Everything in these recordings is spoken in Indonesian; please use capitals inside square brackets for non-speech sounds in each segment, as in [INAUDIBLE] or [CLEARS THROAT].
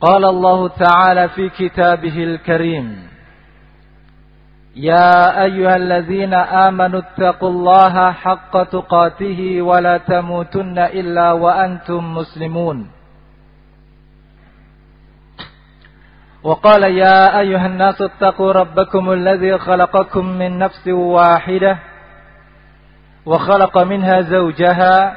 قال الله تعالى في كتابه الكريم يا أيها الذين آمنوا اتقوا الله حق تقاته ولا تموتن إلا وأنتم مسلمون. وقال يا أيها الناس اتقوا ربكم الذي خلقكم من نفس واحدة وخلق منها زوجها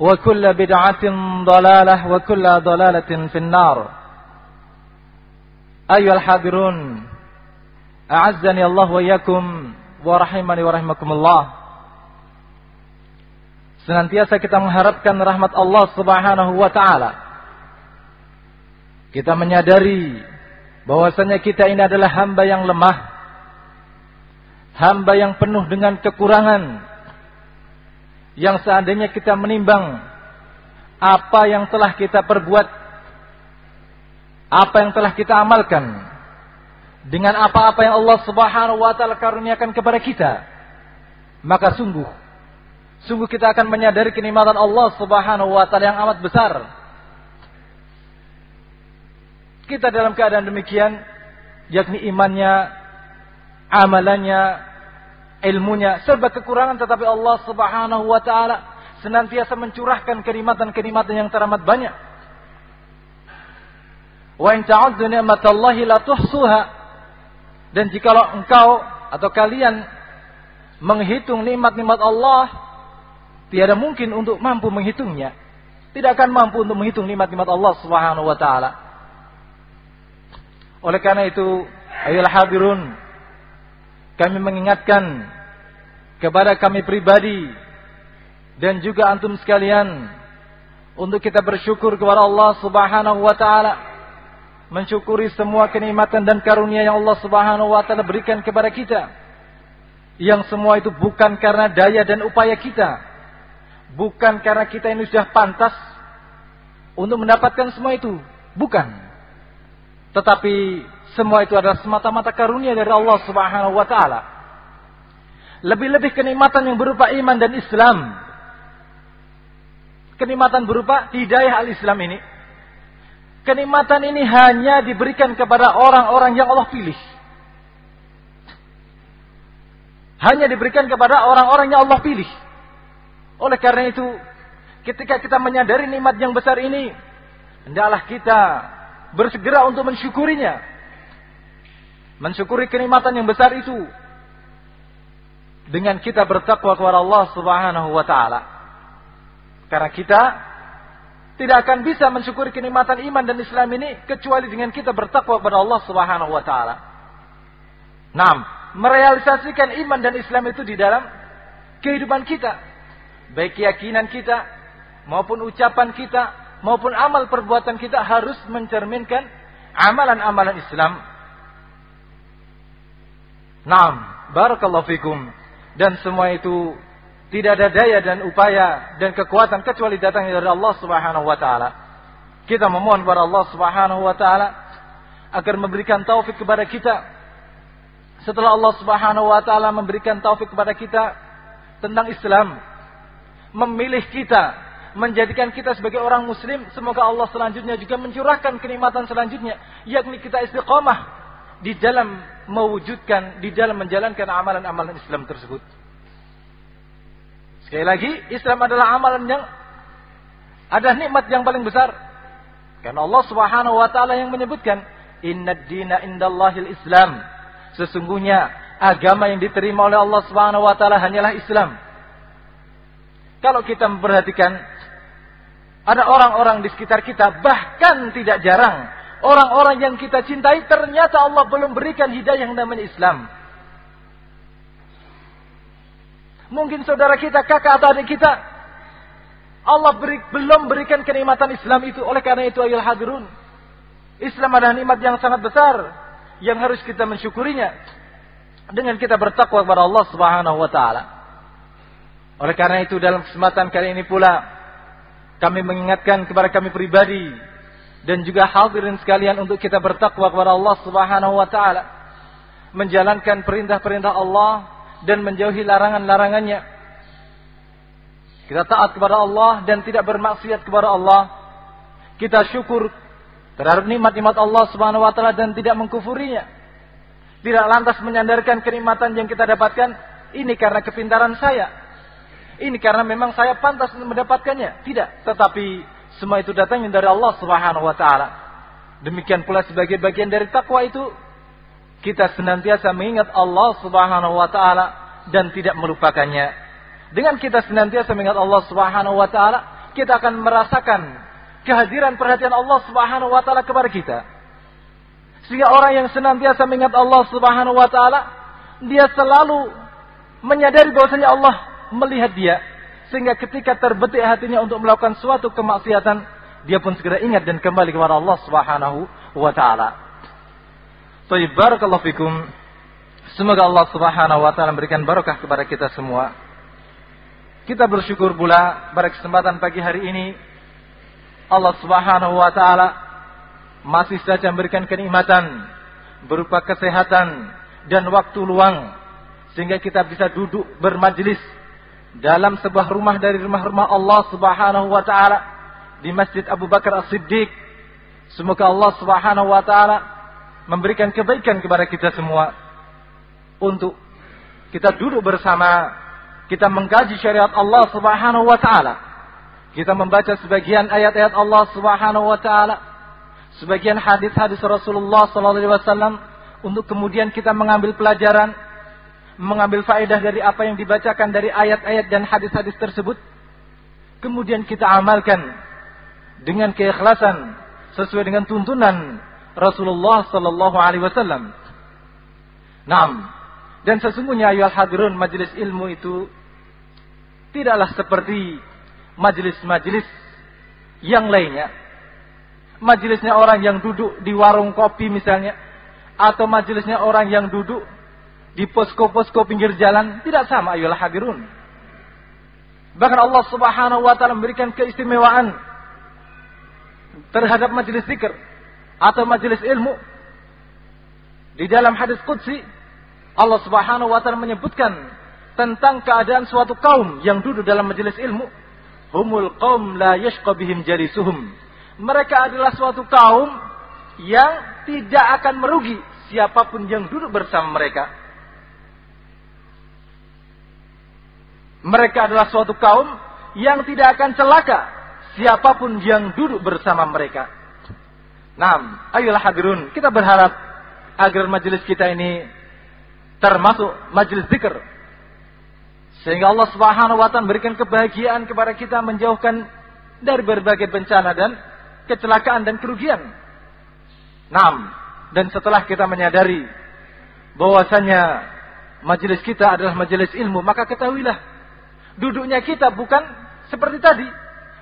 وكل بدعة ضلالة وكل ضلالة في النار أيها الحاضرون أعزني الله وإياكم ورحمني ورحمكم الله Senantiasa kita mengharapkan rahmat Allah subhanahu wa ta'ala. Kita menyadari bahwasanya kita ini adalah hamba yang lemah. Hamba yang penuh dengan kekurangan yang seandainya kita menimbang apa yang telah kita perbuat, apa yang telah kita amalkan, dengan apa-apa yang Allah Subhanahu wa taala karuniakan kepada kita, maka sungguh sungguh kita akan menyadari kenikmatan Allah Subhanahu wa taala yang amat besar. Kita dalam keadaan demikian yakni imannya, amalannya, ilmunya serba kekurangan tetapi Allah Subhanahu wa taala senantiasa mencurahkan kenikmatan-kenikmatan yang teramat banyak. Wa in ta'uddu ni'matallahi la tuhsuha. Dan jikalau engkau atau kalian menghitung nikmat-nikmat Allah, tiada mungkin untuk mampu menghitungnya. Tidak akan mampu untuk menghitung nikmat-nikmat Allah Subhanahu wa taala. Oleh karena itu, ayolah hadirun, kami mengingatkan kepada kami pribadi dan juga antum sekalian untuk kita bersyukur kepada Allah Subhanahu wa taala mensyukuri semua kenikmatan dan karunia yang Allah Subhanahu wa taala berikan kepada kita yang semua itu bukan karena daya dan upaya kita bukan karena kita ini sudah pantas untuk mendapatkan semua itu bukan. Tetapi semua itu adalah semata-mata karunia dari Allah Subhanahu wa taala. Lebih-lebih kenikmatan yang berupa iman dan Islam. Kenikmatan berupa hidayah al-Islam ini. Kenikmatan ini hanya diberikan kepada orang-orang yang Allah pilih. Hanya diberikan kepada orang-orang yang Allah pilih. Oleh karena itu, ketika kita menyadari nikmat yang besar ini, hendaklah kita bersegera untuk mensyukurinya. Mensyukuri kenikmatan yang besar itu dengan kita bertakwa kepada Allah Subhanahu wa taala. Karena kita tidak akan bisa mensyukuri kenikmatan iman dan Islam ini kecuali dengan kita bertakwa kepada Allah Subhanahu wa taala. Nah, merealisasikan iman dan Islam itu di dalam kehidupan kita. Baik keyakinan kita, maupun ucapan kita, maupun amal perbuatan kita harus mencerminkan amalan-amalan Islam. Naam, barakallahu fikum. Dan semua itu tidak ada daya dan upaya dan kekuatan kecuali datangnya dari Allah Subhanahu wa taala. Kita memohon kepada Allah Subhanahu wa taala agar memberikan taufik kepada kita. Setelah Allah Subhanahu wa taala memberikan taufik kepada kita tentang Islam, memilih kita, menjadikan kita sebagai orang muslim, semoga Allah selanjutnya juga mencurahkan kenikmatan selanjutnya, yakni kita istiqomah di dalam mewujudkan, di dalam menjalankan amalan-amalan Islam tersebut. Sekali lagi, Islam adalah amalan yang ada nikmat yang paling besar. Karena Allah Subhanahu wa taala yang menyebutkan, "Inna dina indallahil Islam." Sesungguhnya agama yang diterima oleh Allah Subhanahu wa taala hanyalah Islam. Kalau kita memperhatikan ada orang-orang di sekitar kita bahkan tidak jarang orang-orang yang kita cintai ternyata Allah belum berikan hidayah yang namanya Islam. Mungkin saudara kita, kakak atau adik kita. Allah beri, belum berikan kenikmatan Islam itu. Oleh karena itu ayol hadirun. Islam adalah nikmat yang sangat besar. Yang harus kita mensyukurinya. Dengan kita bertakwa kepada Allah subhanahu wa ta'ala. Oleh karena itu dalam kesempatan kali ini pula. Kami mengingatkan kepada kami pribadi. Dan juga hadirin sekalian untuk kita bertakwa kepada Allah subhanahu wa ta'ala. Menjalankan perintah-perintah Allah dan menjauhi larangan-larangannya. Kita taat kepada Allah dan tidak bermaksiat kepada Allah. Kita syukur terhadap nikmat-nikmat Allah Subhanahu wa taala dan tidak mengkufurinya. Tidak lantas menyandarkan kenikmatan yang kita dapatkan ini karena kepintaran saya. Ini karena memang saya pantas mendapatkannya. Tidak, tetapi semua itu datangnya dari Allah Subhanahu wa taala. Demikian pula sebagai bagian dari takwa itu kita senantiasa mengingat Allah Subhanahu wa taala dan tidak melupakannya. Dengan kita senantiasa mengingat Allah Subhanahu wa taala, kita akan merasakan kehadiran perhatian Allah Subhanahu wa taala kepada kita. Sehingga orang yang senantiasa mengingat Allah Subhanahu wa taala, dia selalu menyadari bahwasanya Allah melihat dia. Sehingga ketika terbetik hatinya untuk melakukan suatu kemaksiatan, dia pun segera ingat dan kembali kepada Allah Subhanahu wa taala. Tayyib barakallahu fikum. Semoga Allah Subhanahu wa taala memberikan barokah kepada kita semua. Kita bersyukur pula pada kesempatan pagi hari ini Allah Subhanahu wa taala masih saja memberikan kenikmatan berupa kesehatan dan waktu luang sehingga kita bisa duduk bermajlis dalam sebuah rumah dari rumah-rumah Allah Subhanahu wa taala di Masjid Abu Bakar As-Siddiq. Semoga Allah Subhanahu wa taala memberikan kebaikan kepada kita semua untuk kita duduk bersama kita mengkaji syariat Allah Subhanahu wa taala kita membaca sebagian ayat-ayat Allah Subhanahu wa taala sebagian hadis-hadis Rasulullah sallallahu alaihi wasallam untuk kemudian kita mengambil pelajaran mengambil faedah dari apa yang dibacakan dari ayat-ayat dan hadis-hadis tersebut kemudian kita amalkan dengan keikhlasan sesuai dengan tuntunan Rasulullah sallallahu alaihi wasallam. Naam. Dan sesungguhnya ayat hadirun majelis ilmu itu tidaklah seperti majelis-majelis yang lainnya. Majelisnya orang yang duduk di warung kopi misalnya atau majelisnya orang yang duduk di posko-posko pinggir jalan tidak sama ayat hadirun. Bahkan Allah Subhanahu wa taala memberikan keistimewaan terhadap majelis zikir atau majelis ilmu. Di dalam hadis Qudsi, Allah Subhanahu wa taala menyebutkan tentang keadaan suatu kaum yang duduk dalam majelis ilmu. Humul qaum la yashqa bihim jalisuhum. Mereka adalah suatu kaum yang tidak akan merugi siapa pun yang duduk bersama mereka. Mereka adalah suatu kaum yang tidak akan celaka siapa pun yang duduk bersama mereka. Nah, ayolah hadirun, kita berharap agar majelis kita ini termasuk majelis zikr. Sehingga Allah Subhanahu wa taala memberikan kebahagiaan kepada kita menjauhkan dari berbagai bencana dan kecelakaan dan kerugian. Nah, dan setelah kita menyadari bahwasanya majelis kita adalah majelis ilmu, maka ketahuilah duduknya kita bukan seperti tadi.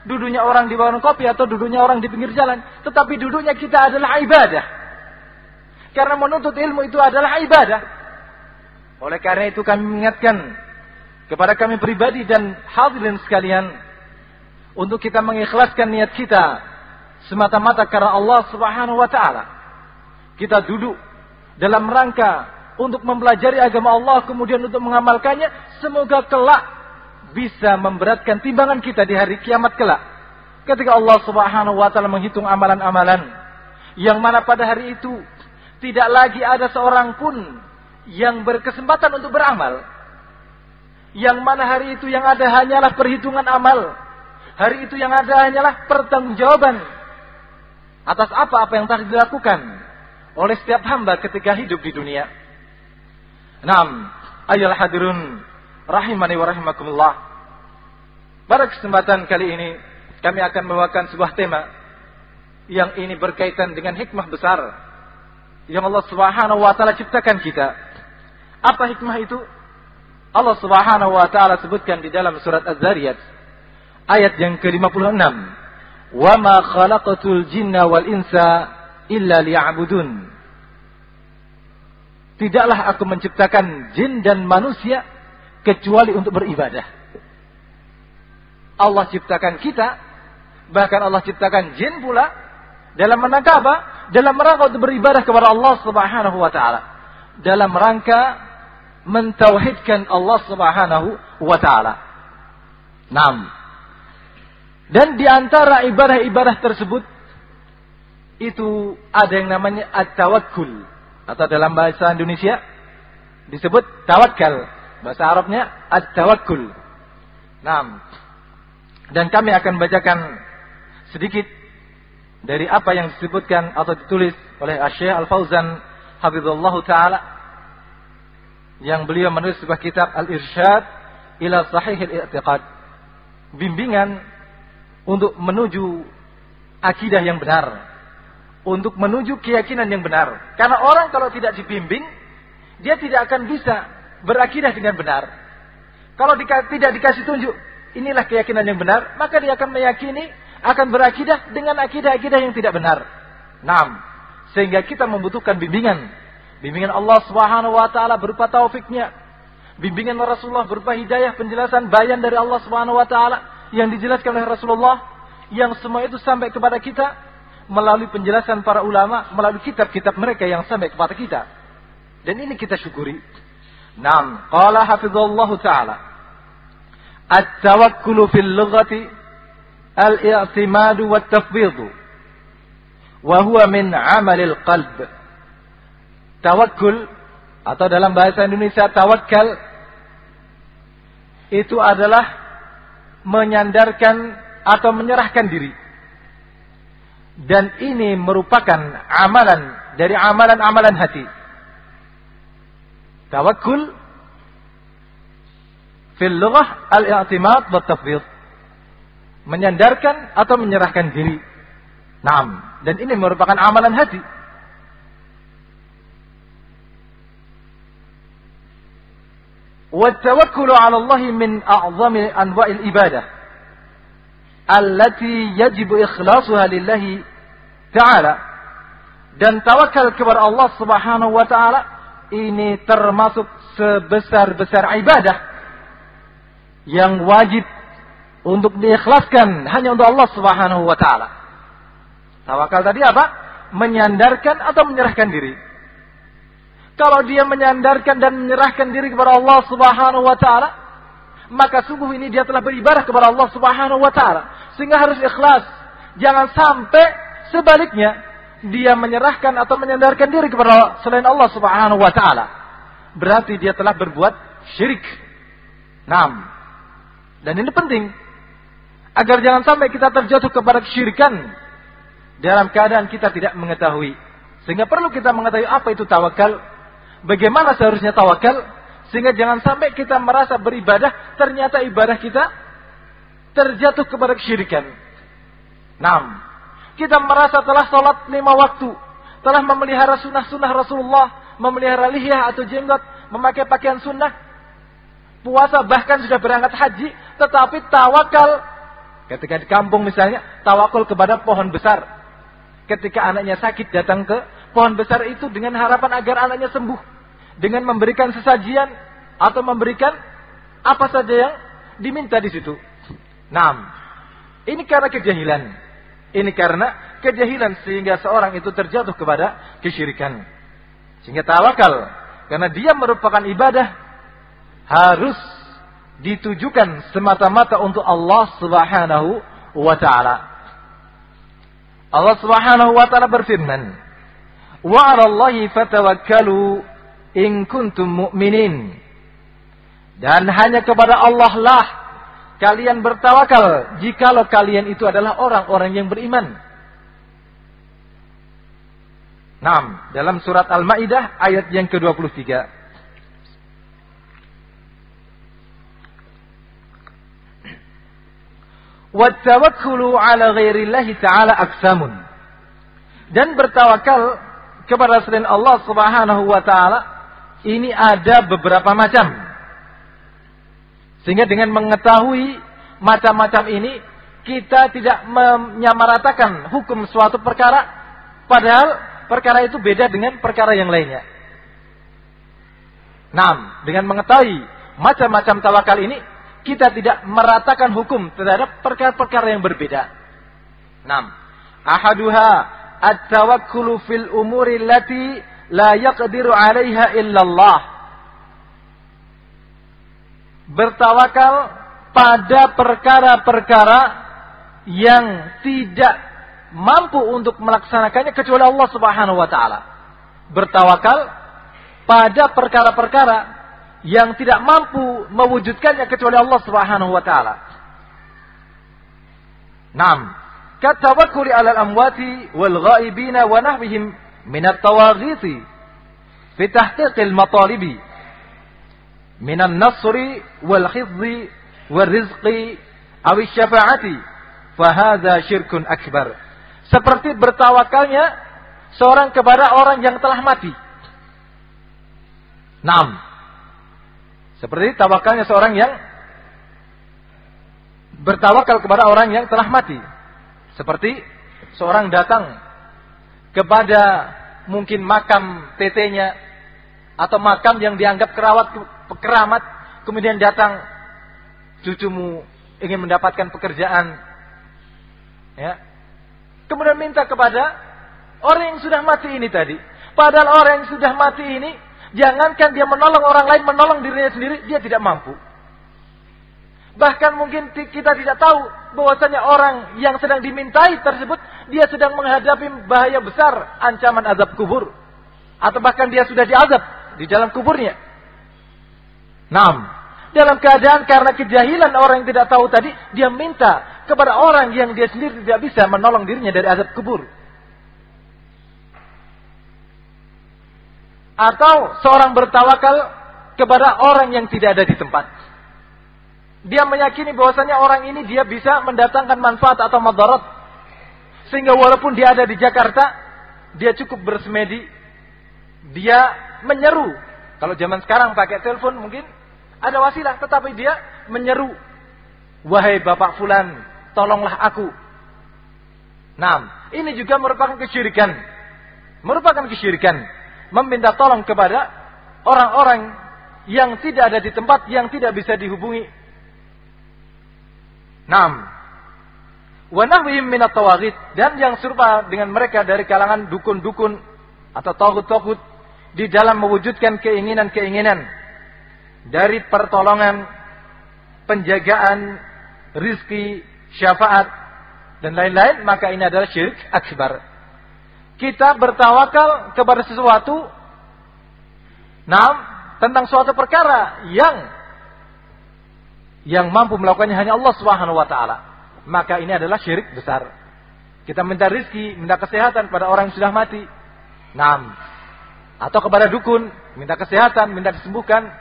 Duduknya orang di warung kopi atau duduknya orang di pinggir jalan. Tetapi duduknya kita adalah ibadah. Karena menuntut ilmu itu adalah ibadah. Oleh karena itu kami mengingatkan kepada kami pribadi dan hadirin sekalian untuk kita mengikhlaskan niat kita semata-mata karena Allah Subhanahu wa taala. Kita duduk dalam rangka untuk mempelajari agama Allah kemudian untuk mengamalkannya semoga kelak bisa memberatkan timbangan kita di hari kiamat kelak. Ketika Allah Subhanahu wa taala menghitung amalan-amalan yang mana pada hari itu tidak lagi ada seorang pun yang berkesempatan untuk beramal. Yang mana hari itu yang ada hanyalah perhitungan amal. Hari itu yang ada hanyalah pertanggungjawaban atas apa-apa yang telah dilakukan oleh setiap hamba ketika hidup di dunia. Naam, ayol hadirun rahimani wa rahimakumullah. Pada kesempatan kali ini kami akan membawakan sebuah tema yang ini berkaitan dengan hikmah besar yang Allah Subhanahu wa taala ciptakan kita. Apa hikmah itu? Allah Subhanahu wa taala sebutkan di dalam surat Az-Zariyat ayat yang ke-56. Wa ma khalaqatul jinna wal insa illa liya'budun. Tidaklah aku menciptakan jin dan manusia kecuali untuk beribadah. Allah ciptakan kita, bahkan Allah ciptakan jin pula dalam rangka apa? Dalam rangka untuk beribadah kepada Allah Subhanahu wa taala. Dalam rangka mentauhidkan Allah Subhanahu wa taala. Naam. Dan di antara ibadah-ibadah tersebut itu ada yang namanya at-tawakkul atau dalam bahasa Indonesia disebut tawakal. Bahasa Arabnya at-tawakkul. Nah, dan kami akan bacakan sedikit dari apa yang disebutkan atau ditulis oleh Syekh Al-Fauzan Habibullah taala yang beliau menulis sebuah kitab Al-Irsyad ila Sahih Al-I'tiqad. Bimbingan untuk menuju akidah yang benar, untuk menuju keyakinan yang benar. Karena orang kalau tidak dibimbing, dia tidak akan bisa berakidah dengan benar. Kalau di, tidak dikasih tunjuk, inilah keyakinan yang benar, maka dia akan meyakini, akan berakidah dengan akidah-akidah yang tidak benar. Nam, sehingga kita membutuhkan bimbingan. Bimbingan Allah Subhanahu wa taala berupa taufiknya. Bimbingan Rasulullah berupa hidayah, penjelasan, bayan dari Allah Subhanahu wa taala yang dijelaskan oleh Rasulullah yang semua itu sampai kepada kita melalui penjelasan para ulama, melalui kitab-kitab mereka yang sampai kepada kita. Dan ini kita syukuri. Naam, qala hafizallahu taala. At-tawakkulu fil lughati al-i'timadu wat tafwidhu. Wa huwa min 'amalil qalb. Tawakkul atau dalam bahasa Indonesia tawakal itu adalah menyandarkan atau menyerahkan diri. Dan ini merupakan amalan dari amalan-amalan hati. Tawakkul fil lughah al-i'timad wa tafwid. Menyandarkan atau menyerahkan diri. Naam, dan ini merupakan amalan hati. والتوكل على الله من أعظم أنواع الإبادة التي يجب إخلاصها لله تعالى dan tawakal kepada Allah Subhanahu wa taala ini termasuk sebesar-besar ibadah yang wajib untuk diikhlaskan hanya untuk Allah Subhanahu wa taala. Tawakal tadi apa? Menyandarkan atau menyerahkan diri. Kalau dia menyandarkan dan menyerahkan diri kepada Allah Subhanahu wa taala, maka sungguh ini dia telah beribadah kepada Allah Subhanahu wa taala. Sehingga harus ikhlas. Jangan sampai sebaliknya dia menyerahkan atau menyandarkan diri kepada selain Allah Subhanahu wa taala. Berarti dia telah berbuat syirik. Nam. Dan ini penting agar jangan sampai kita terjatuh kepada kesyirikan dalam keadaan kita tidak mengetahui. Sehingga perlu kita mengetahui apa itu tawakal, bagaimana seharusnya tawakal sehingga jangan sampai kita merasa beribadah ternyata ibadah kita terjatuh kepada kesyirikan. Nam, kita merasa telah sholat lima waktu, telah memelihara sunnah-sunnah Rasulullah, memelihara lihyah atau jenggot, memakai pakaian sunnah, puasa bahkan sudah berangkat haji, tetapi tawakal ketika di kampung misalnya, tawakal kepada pohon besar. Ketika anaknya sakit datang ke pohon besar itu dengan harapan agar anaknya sembuh, dengan memberikan sesajian atau memberikan apa saja yang diminta di situ. Nah, ini karena kejahilan. Ini karena kejahilan sehingga seorang itu terjatuh kepada kesyirikan. Sehingga tawakal karena dia merupakan ibadah harus ditujukan semata-mata untuk Allah Subhanahu wa taala. Allah Subhanahu wa taala berfirman, "Wa 'alallahi fatawakkalu in kuntum mu'minin." Dan hanya kepada Allah lah kalian bertawakal jikalau kalian itu adalah orang-orang yang beriman. Nah, dalam surat Al-Maidah ayat yang ke-23. Wattawakkulu ala ghairillahi ta'ala aksamun. Dan bertawakal kepada selain Allah Subhanahu wa taala ini ada beberapa macam. Sehingga dengan mengetahui macam-macam ini, kita tidak menyamaratakan hukum suatu perkara, padahal perkara itu beda dengan perkara yang lainnya. Nah, dengan mengetahui macam-macam tawakal ini, kita tidak meratakan hukum terhadap perkara-perkara yang berbeda. Nah, ahaduha at-tawakkulu fil umuri allati la yaqdiru 'alaiha illallah bertawakal pada perkara-perkara yang tidak mampu untuk melaksanakannya kecuali Allah Subhanahu wa taala. Bertawakal pada perkara-perkara yang tidak mampu mewujudkannya kecuali Allah Subhanahu wa taala. Naam, katawakkuli 'alal amwati wal ghaibina wa nahwihim min at-tawaghiti fi tahqiqil matalibi minan nasri wal khidzi wal rizqi awi syafaati fahadha syirkun akbar seperti bertawakalnya seorang kepada orang yang telah mati Naam. Seperti tawakalnya seorang yang bertawakal kepada orang yang telah mati. Seperti seorang datang kepada mungkin makam tetenya atau makam yang dianggap kerawat keramat, kemudian datang cucumu ingin mendapatkan pekerjaan, ya, kemudian minta kepada orang yang sudah mati ini tadi. Padahal orang yang sudah mati ini, jangankan dia menolong orang lain, menolong dirinya sendiri, dia tidak mampu. Bahkan mungkin kita tidak tahu bahwasanya orang yang sedang dimintai tersebut dia sedang menghadapi bahaya besar ancaman azab kubur atau bahkan dia sudah diazab di dalam kuburnya. Nah, dalam keadaan karena kejahilan orang yang tidak tahu tadi, dia minta kepada orang yang dia sendiri tidak bisa menolong dirinya dari azab kubur. Atau seorang bertawakal kepada orang yang tidak ada di tempat. Dia meyakini bahwasanya orang ini dia bisa mendatangkan manfaat atau madarat. Sehingga walaupun dia ada di Jakarta, dia cukup bersemedi. Dia menyeru. Kalau zaman sekarang pakai telepon mungkin ada wasilah, tetapi dia menyeru. Wahai Bapak Fulan, tolonglah aku. Nah, ini juga merupakan kesyirikan. Merupakan kesyirikan. Meminta tolong kepada orang-orang yang tidak ada di tempat yang tidak bisa dihubungi. Naam. Wa nahwihim minat tawaghid dan yang serupa dengan mereka dari kalangan dukun-dukun atau tohut-tohut di dalam mewujudkan keinginan-keinginan dari pertolongan, penjagaan, rizki, syafaat, dan lain-lain, maka ini adalah syirik akbar. Kita bertawakal kepada sesuatu, nah, tentang suatu perkara yang yang mampu melakukannya hanya Allah Subhanahu wa taala. Maka ini adalah syirik besar. Kita minta rizki, minta kesehatan pada orang yang sudah mati. Nah, atau kepada dukun, minta kesehatan, minta disembuhkan,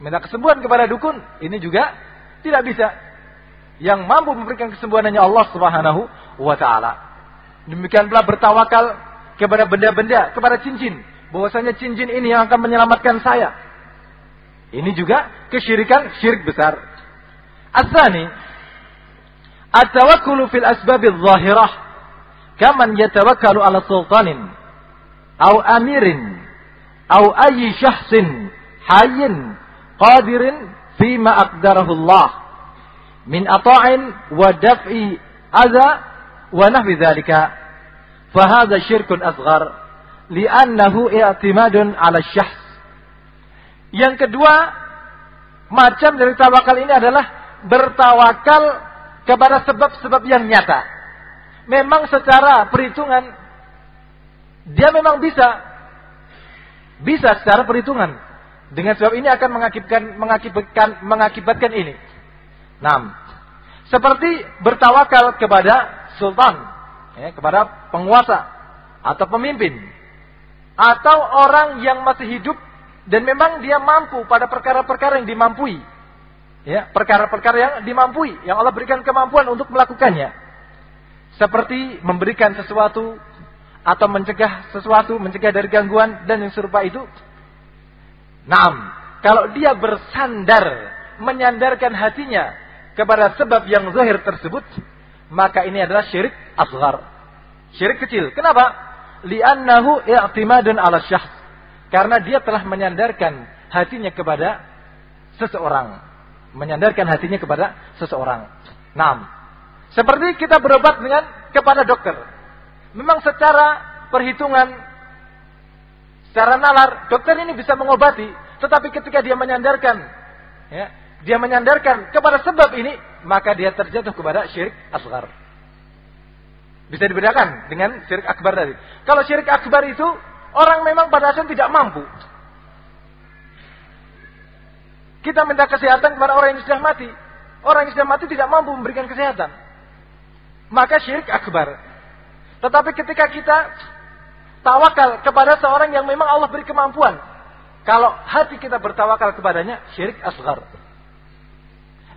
minta kesembuhan kepada dukun, ini juga tidak bisa. Yang mampu memberikan kesembuhan hanya Allah Subhanahu wa taala. Demikian pula bertawakal kepada benda-benda, kepada cincin. bahwasanya cincin ini yang akan menyelamatkan saya. Ini juga kesyirikan, syirik besar. Asani, at-tawakkulu fil asbabil zahirah kaman yatawakkalu ala sultanin au amirin. Au ayyi syahsin hayyin qadirin fima aqdarahu Allah min ata'in wa daf'i adha wa nahwi dhalika. Fahadha syirkun asghar. Li'annahu yang kedua macam dari tawakal ini adalah bertawakal kepada sebab-sebab yang nyata. Memang secara perhitungan dia memang bisa bisa secara perhitungan dengan sebab ini akan mengakibatkan mengakibatkan mengakibatkan ini. Nah, seperti bertawakal kepada sultan, ya, kepada penguasa atau pemimpin atau orang yang masih hidup dan memang dia mampu pada perkara-perkara yang dimampui. Ya, perkara-perkara yang dimampui, yang Allah berikan kemampuan untuk melakukannya. Seperti memberikan sesuatu atau mencegah sesuatu, mencegah dari gangguan dan yang serupa itu. Naam, kalau dia bersandar, menyandarkan hatinya kepada sebab yang zahir tersebut, maka ini adalah syirik asghar. Syirik kecil. Kenapa? Li'annahu i'timadun ala syahs. Karena dia telah menyandarkan hatinya kepada seseorang. Menyandarkan hatinya kepada seseorang. Naam. Seperti kita berobat dengan kepada dokter. Memang secara perhitungan, secara nalar, dokter ini bisa mengobati. Tetapi ketika dia menyandarkan, ya, dia menyandarkan kepada sebab ini, maka dia terjatuh kepada syirik asgar. Bisa dibedakan dengan syirik akbar tadi. Kalau syirik akbar itu, orang memang pada asalnya tidak mampu. Kita minta kesehatan kepada orang yang sudah mati. Orang yang sudah mati tidak mampu memberikan kesehatan maka syirik akbar. Tetapi ketika kita tawakal kepada seorang yang memang Allah beri kemampuan, kalau hati kita bertawakal kepadanya, syirik asgar.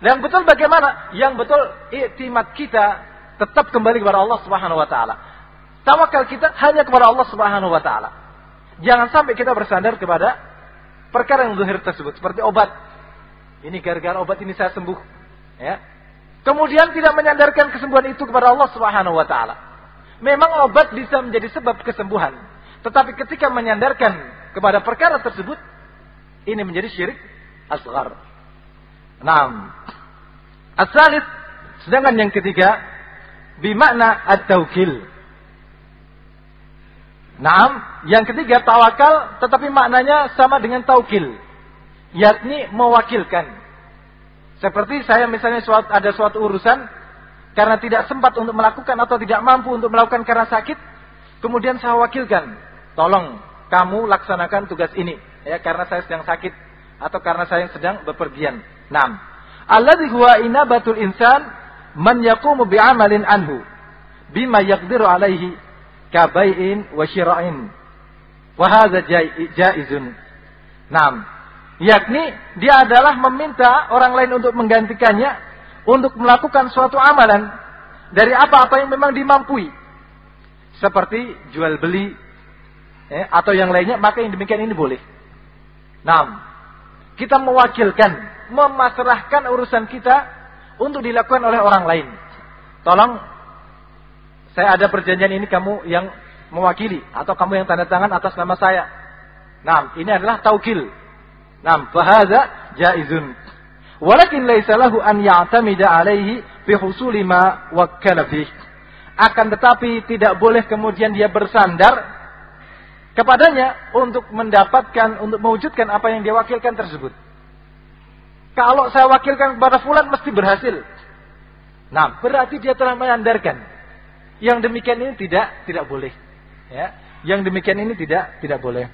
Dan betul bagaimana? Yang betul iktimat kita tetap kembali kepada Allah Subhanahu wa taala. Tawakal kita hanya kepada Allah Subhanahu wa taala. Jangan sampai kita bersandar kepada perkara yang zahir tersebut seperti obat. Ini gara-gara obat ini saya sembuh. Ya. Kemudian tidak menyandarkan kesembuhan itu kepada Allah Subhanahu wa taala. Memang obat bisa menjadi sebab kesembuhan, tetapi ketika menyandarkan kepada perkara tersebut ini menjadi syirik asghar. Naam. Asalis sedangkan yang ketiga bimakna at-taukil. Naam, yang ketiga tawakal tetapi maknanya sama dengan taukil, yakni mewakilkan seperti saya misalnya suatu, ada suatu urusan karena tidak sempat untuk melakukan atau tidak mampu untuk melakukan karena sakit, kemudian saya wakilkan, tolong kamu laksanakan tugas ini ya karena saya sedang sakit atau karena saya sedang bepergian. Naam. Alladhi huwa inabatul insan man yaqumu bi'amalin anhu bima yaqdiru alaihi kabai'in wa syira'in. Wa hadza jaizun. Naam yakni dia adalah meminta orang lain untuk menggantikannya untuk melakukan suatu amalan dari apa-apa yang memang dimampui seperti jual beli eh, atau yang lainnya maka yang demikian ini boleh. Nah, kita mewakilkan, memasrahkan urusan kita untuk dilakukan oleh orang lain. Tolong saya ada perjanjian ini kamu yang mewakili atau kamu yang tanda tangan atas nama saya. Nah, ini adalah taukil Nam, fahadha jaizun. Walakin laisa lahu an ya'tamida alaihi fi husuli ma wakkala. Akan tetapi tidak boleh kemudian dia bersandar kepadanya untuk mendapatkan, untuk mewujudkan apa yang dia wakilkan tersebut. Kalau saya wakilkan kepada fulan mesti berhasil. Nah, berarti dia telah menyandarkan. Yang demikian ini tidak tidak boleh. Ya, yang demikian ini tidak tidak boleh.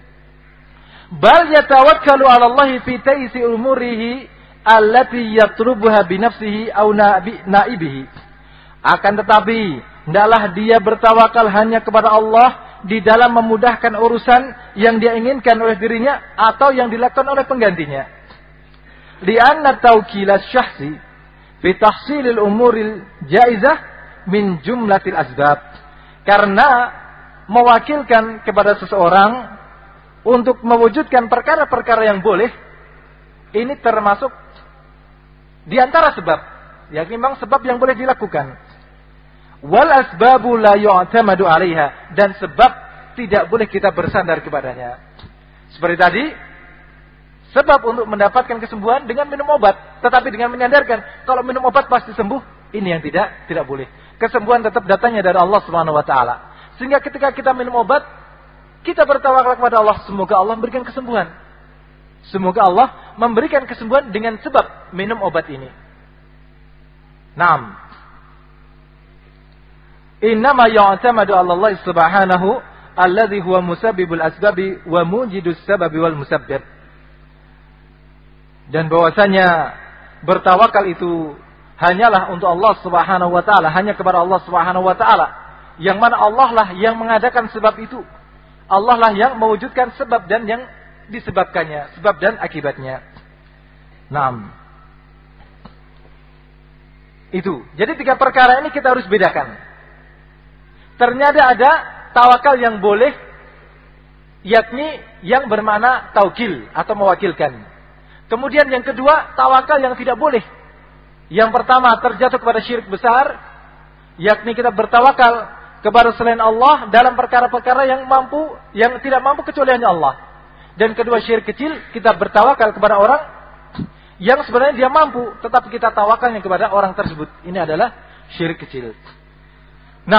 Bal yatawakkalu 'ala Allah fi taisi umurihi allati yatrubuha bi nafsihi aw naibihi. Akan tetapi, hendaklah dia bertawakal hanya kepada Allah di dalam memudahkan urusan yang dia inginkan oleh dirinya atau yang dilakukan oleh penggantinya. Lianna tawkila syahsi fi tahsilil umuril jaizah min jumlatil asbab. Karena mewakilkan kepada seseorang untuk mewujudkan perkara-perkara yang boleh, ini termasuk di antara sebab. Ya memang sebab yang boleh dilakukan. Wal asbabu la yu'tamadu 'alaiha dan sebab tidak boleh kita bersandar kepadanya. Seperti tadi, sebab untuk mendapatkan kesembuhan dengan minum obat, tetapi dengan menyandarkan kalau minum obat pasti sembuh, ini yang tidak tidak boleh. Kesembuhan tetap datangnya dari Allah Subhanahu wa taala. Sehingga ketika kita minum obat, kita bertawakal kepada Allah, semoga Allah memberikan kesembuhan. Semoga Allah memberikan kesembuhan dengan sebab minum obat ini. Naam. Innama ya'tamadu Allah subhanahu alladhi huwa musabbibul asbabi wa mujidus sababi wal. Dan bahwasanya bertawakal itu hanyalah untuk Allah Subhanahu wa taala, hanya kepada Allah Subhanahu wa taala. Yang mana Allah lah yang mengadakan sebab itu. Allah lah yang mewujudkan sebab dan yang disebabkannya, sebab dan akibatnya. Naam. Itu. Jadi tiga perkara ini kita harus bedakan. Ternyata ada tawakal yang boleh yakni yang bermakna taukil atau mewakilkan. Kemudian yang kedua, tawakal yang tidak boleh. Yang pertama terjatuh kepada syirik besar, yakni kita bertawakal kepada selain Allah dalam perkara-perkara yang mampu, yang tidak mampu kecuali hanya Allah. Dan kedua syirik kecil, kita bertawakal kepada orang yang sebenarnya dia mampu, tetapi kita tawakalnya kepada orang tersebut. Ini adalah syirik kecil. 6.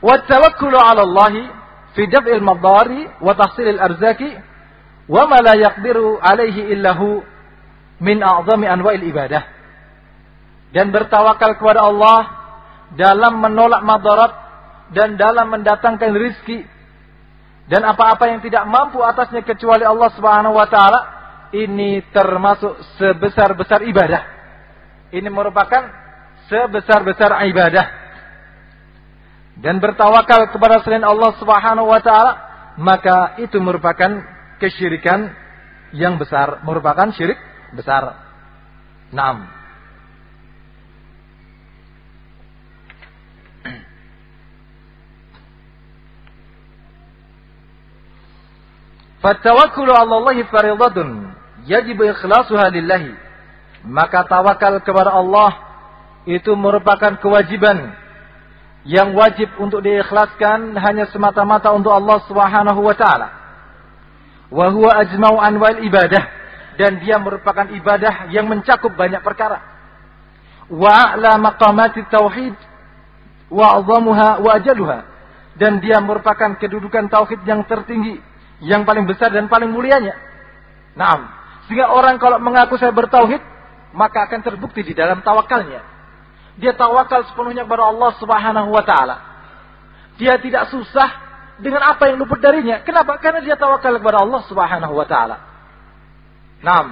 Wa tawakkulu 'ala Allah fi daf'il madari wa tahsilil arzaki wa ma la yaqdiru 'alaihi illahu min a'zami anwa'il ibadah. Dan bertawakal kepada Allah dalam menolak madarat dan dalam mendatangkan rizki dan apa-apa yang tidak mampu atasnya kecuali Allah Subhanahu wa taala ini termasuk sebesar-besar ibadah. Ini merupakan sebesar-besar ibadah dan bertawakal kepada selain Allah Subhanahu wa taala, maka itu merupakan kesyirikan yang besar, merupakan syirik besar. Naam. Fatawakkulu 'ala Allah fariidatun yajib ikhlasuha lillahi. Maka tawakal kepada Allah itu merupakan kewajiban yang wajib untuk diikhlaskan hanya semata-mata untuk Allah Subhanahu wa taala. Wa huwa ajma'u anwal ibadah dan dia merupakan ibadah yang mencakup banyak perkara. Wa a'la maqamati tauhid wa 'azzamuha wa ajaluha dan dia merupakan kedudukan tauhid yang tertinggi, yang paling besar dan paling mulianya. Naam. Sehingga orang kalau mengaku saya bertauhid, maka akan terbukti di dalam tawakalnya dia tawakal sepenuhnya kepada Allah Subhanahu wa taala. Dia tidak susah dengan apa yang luput darinya. Kenapa? Karena dia tawakal kepada Allah Subhanahu wa taala. Naam.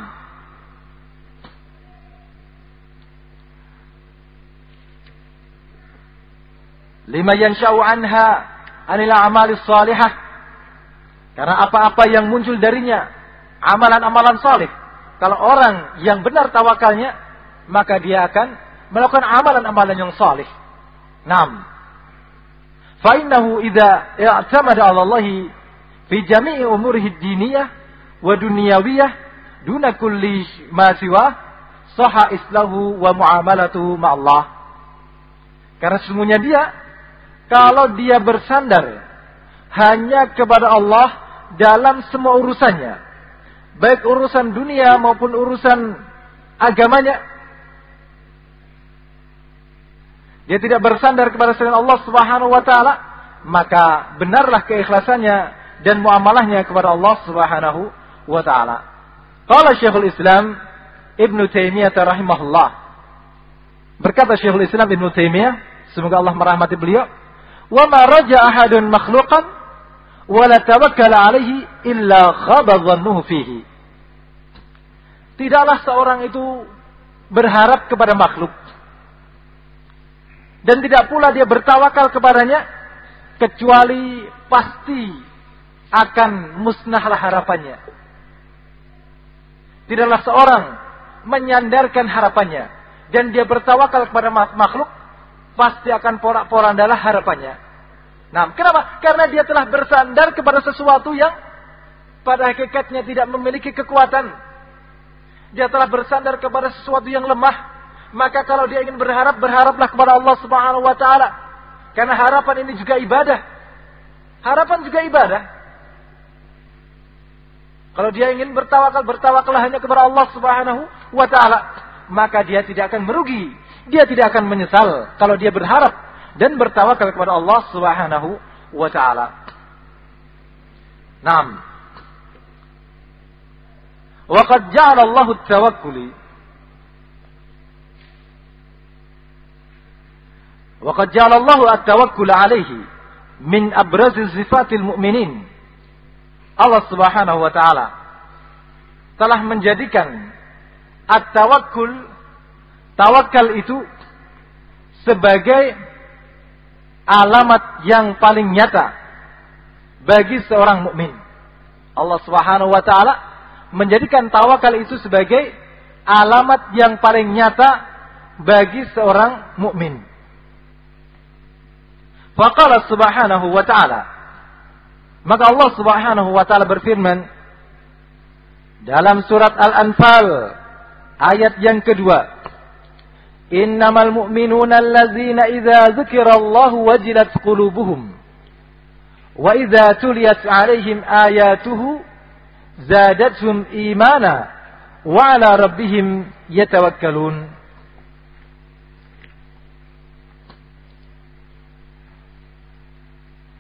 Lima yansha'u anha anil amali salihah. Karena apa-apa yang muncul darinya amalan-amalan salih. Kalau orang yang benar tawakalnya, maka dia akan melakukan amalan-amalan yang saleh. Naam. Fa innahu idza i'tamada 'ala Allah fi jami'i umurihi diniyah wa dunyawiyah duna kulli ma siwa sahha islahu wa muamalatuhu Allah. Karena semuanya dia kalau dia bersandar hanya kepada Allah dalam semua urusannya, baik urusan dunia maupun urusan agamanya, dia tidak bersandar kepada selain Allah Subhanahu wa taala, maka benarlah keikhlasannya dan muamalahnya kepada Allah Subhanahu wa taala. Qala Syekhul Islam Ibnu Taimiyah rahimahullah. Berkata Syekhul Islam Ibnu Taimiyah, semoga Allah merahmati beliau, "Wa ma raja ahadun makhluqan wa la tawakkala alaihi illa khaba dhannuhu fihi." Tidaklah seorang itu berharap kepada makhluk dan tidak pula dia bertawakal kepadanya kecuali pasti akan musnahlah harapannya. Tidaklah seorang menyandarkan harapannya dan dia bertawakal kepada makhluk pasti akan porak-porandalah harapannya. Nah, kenapa? Karena dia telah bersandar kepada sesuatu yang pada hakikatnya tidak memiliki kekuatan. Dia telah bersandar kepada sesuatu yang lemah. Maka kalau dia ingin berharap, berharaplah kepada Allah Subhanahu wa taala. Karena harapan ini juga ibadah. Harapan juga ibadah. Kalau dia ingin bertawakal, bertawakallah hanya kepada Allah Subhanahu wa taala, maka dia tidak akan merugi. Dia tidak akan menyesal kalau dia berharap dan bertawakal kepada Allah Subhanahu wa taala. Naam. Wa qad ja'ala Allahu at-tawakkuli Wa qad ja'ala Allahu at-tawakkul alaihi min abraz sifatil mu'minin. Allah Subhanahu wa taala telah menjadikan at-tawakkul tawakal itu sebagai alamat yang paling nyata bagi seorang mukmin. Allah Subhanahu wa taala menjadikan tawakal itu sebagai alamat yang paling nyata bagi seorang mukmin. Faqala subhanahu wa ta'ala maka Allah Subhanahu wa taala berfirman dalam surat Al-Anfal ayat yang kedua. Innamal mu'minuna allazina idza dzukirallahu wajilat qulubuhum wa idza tuliyat 'alaihim ayatuhu zadatuhum imana wa 'ala rabbihim yatawakkalun.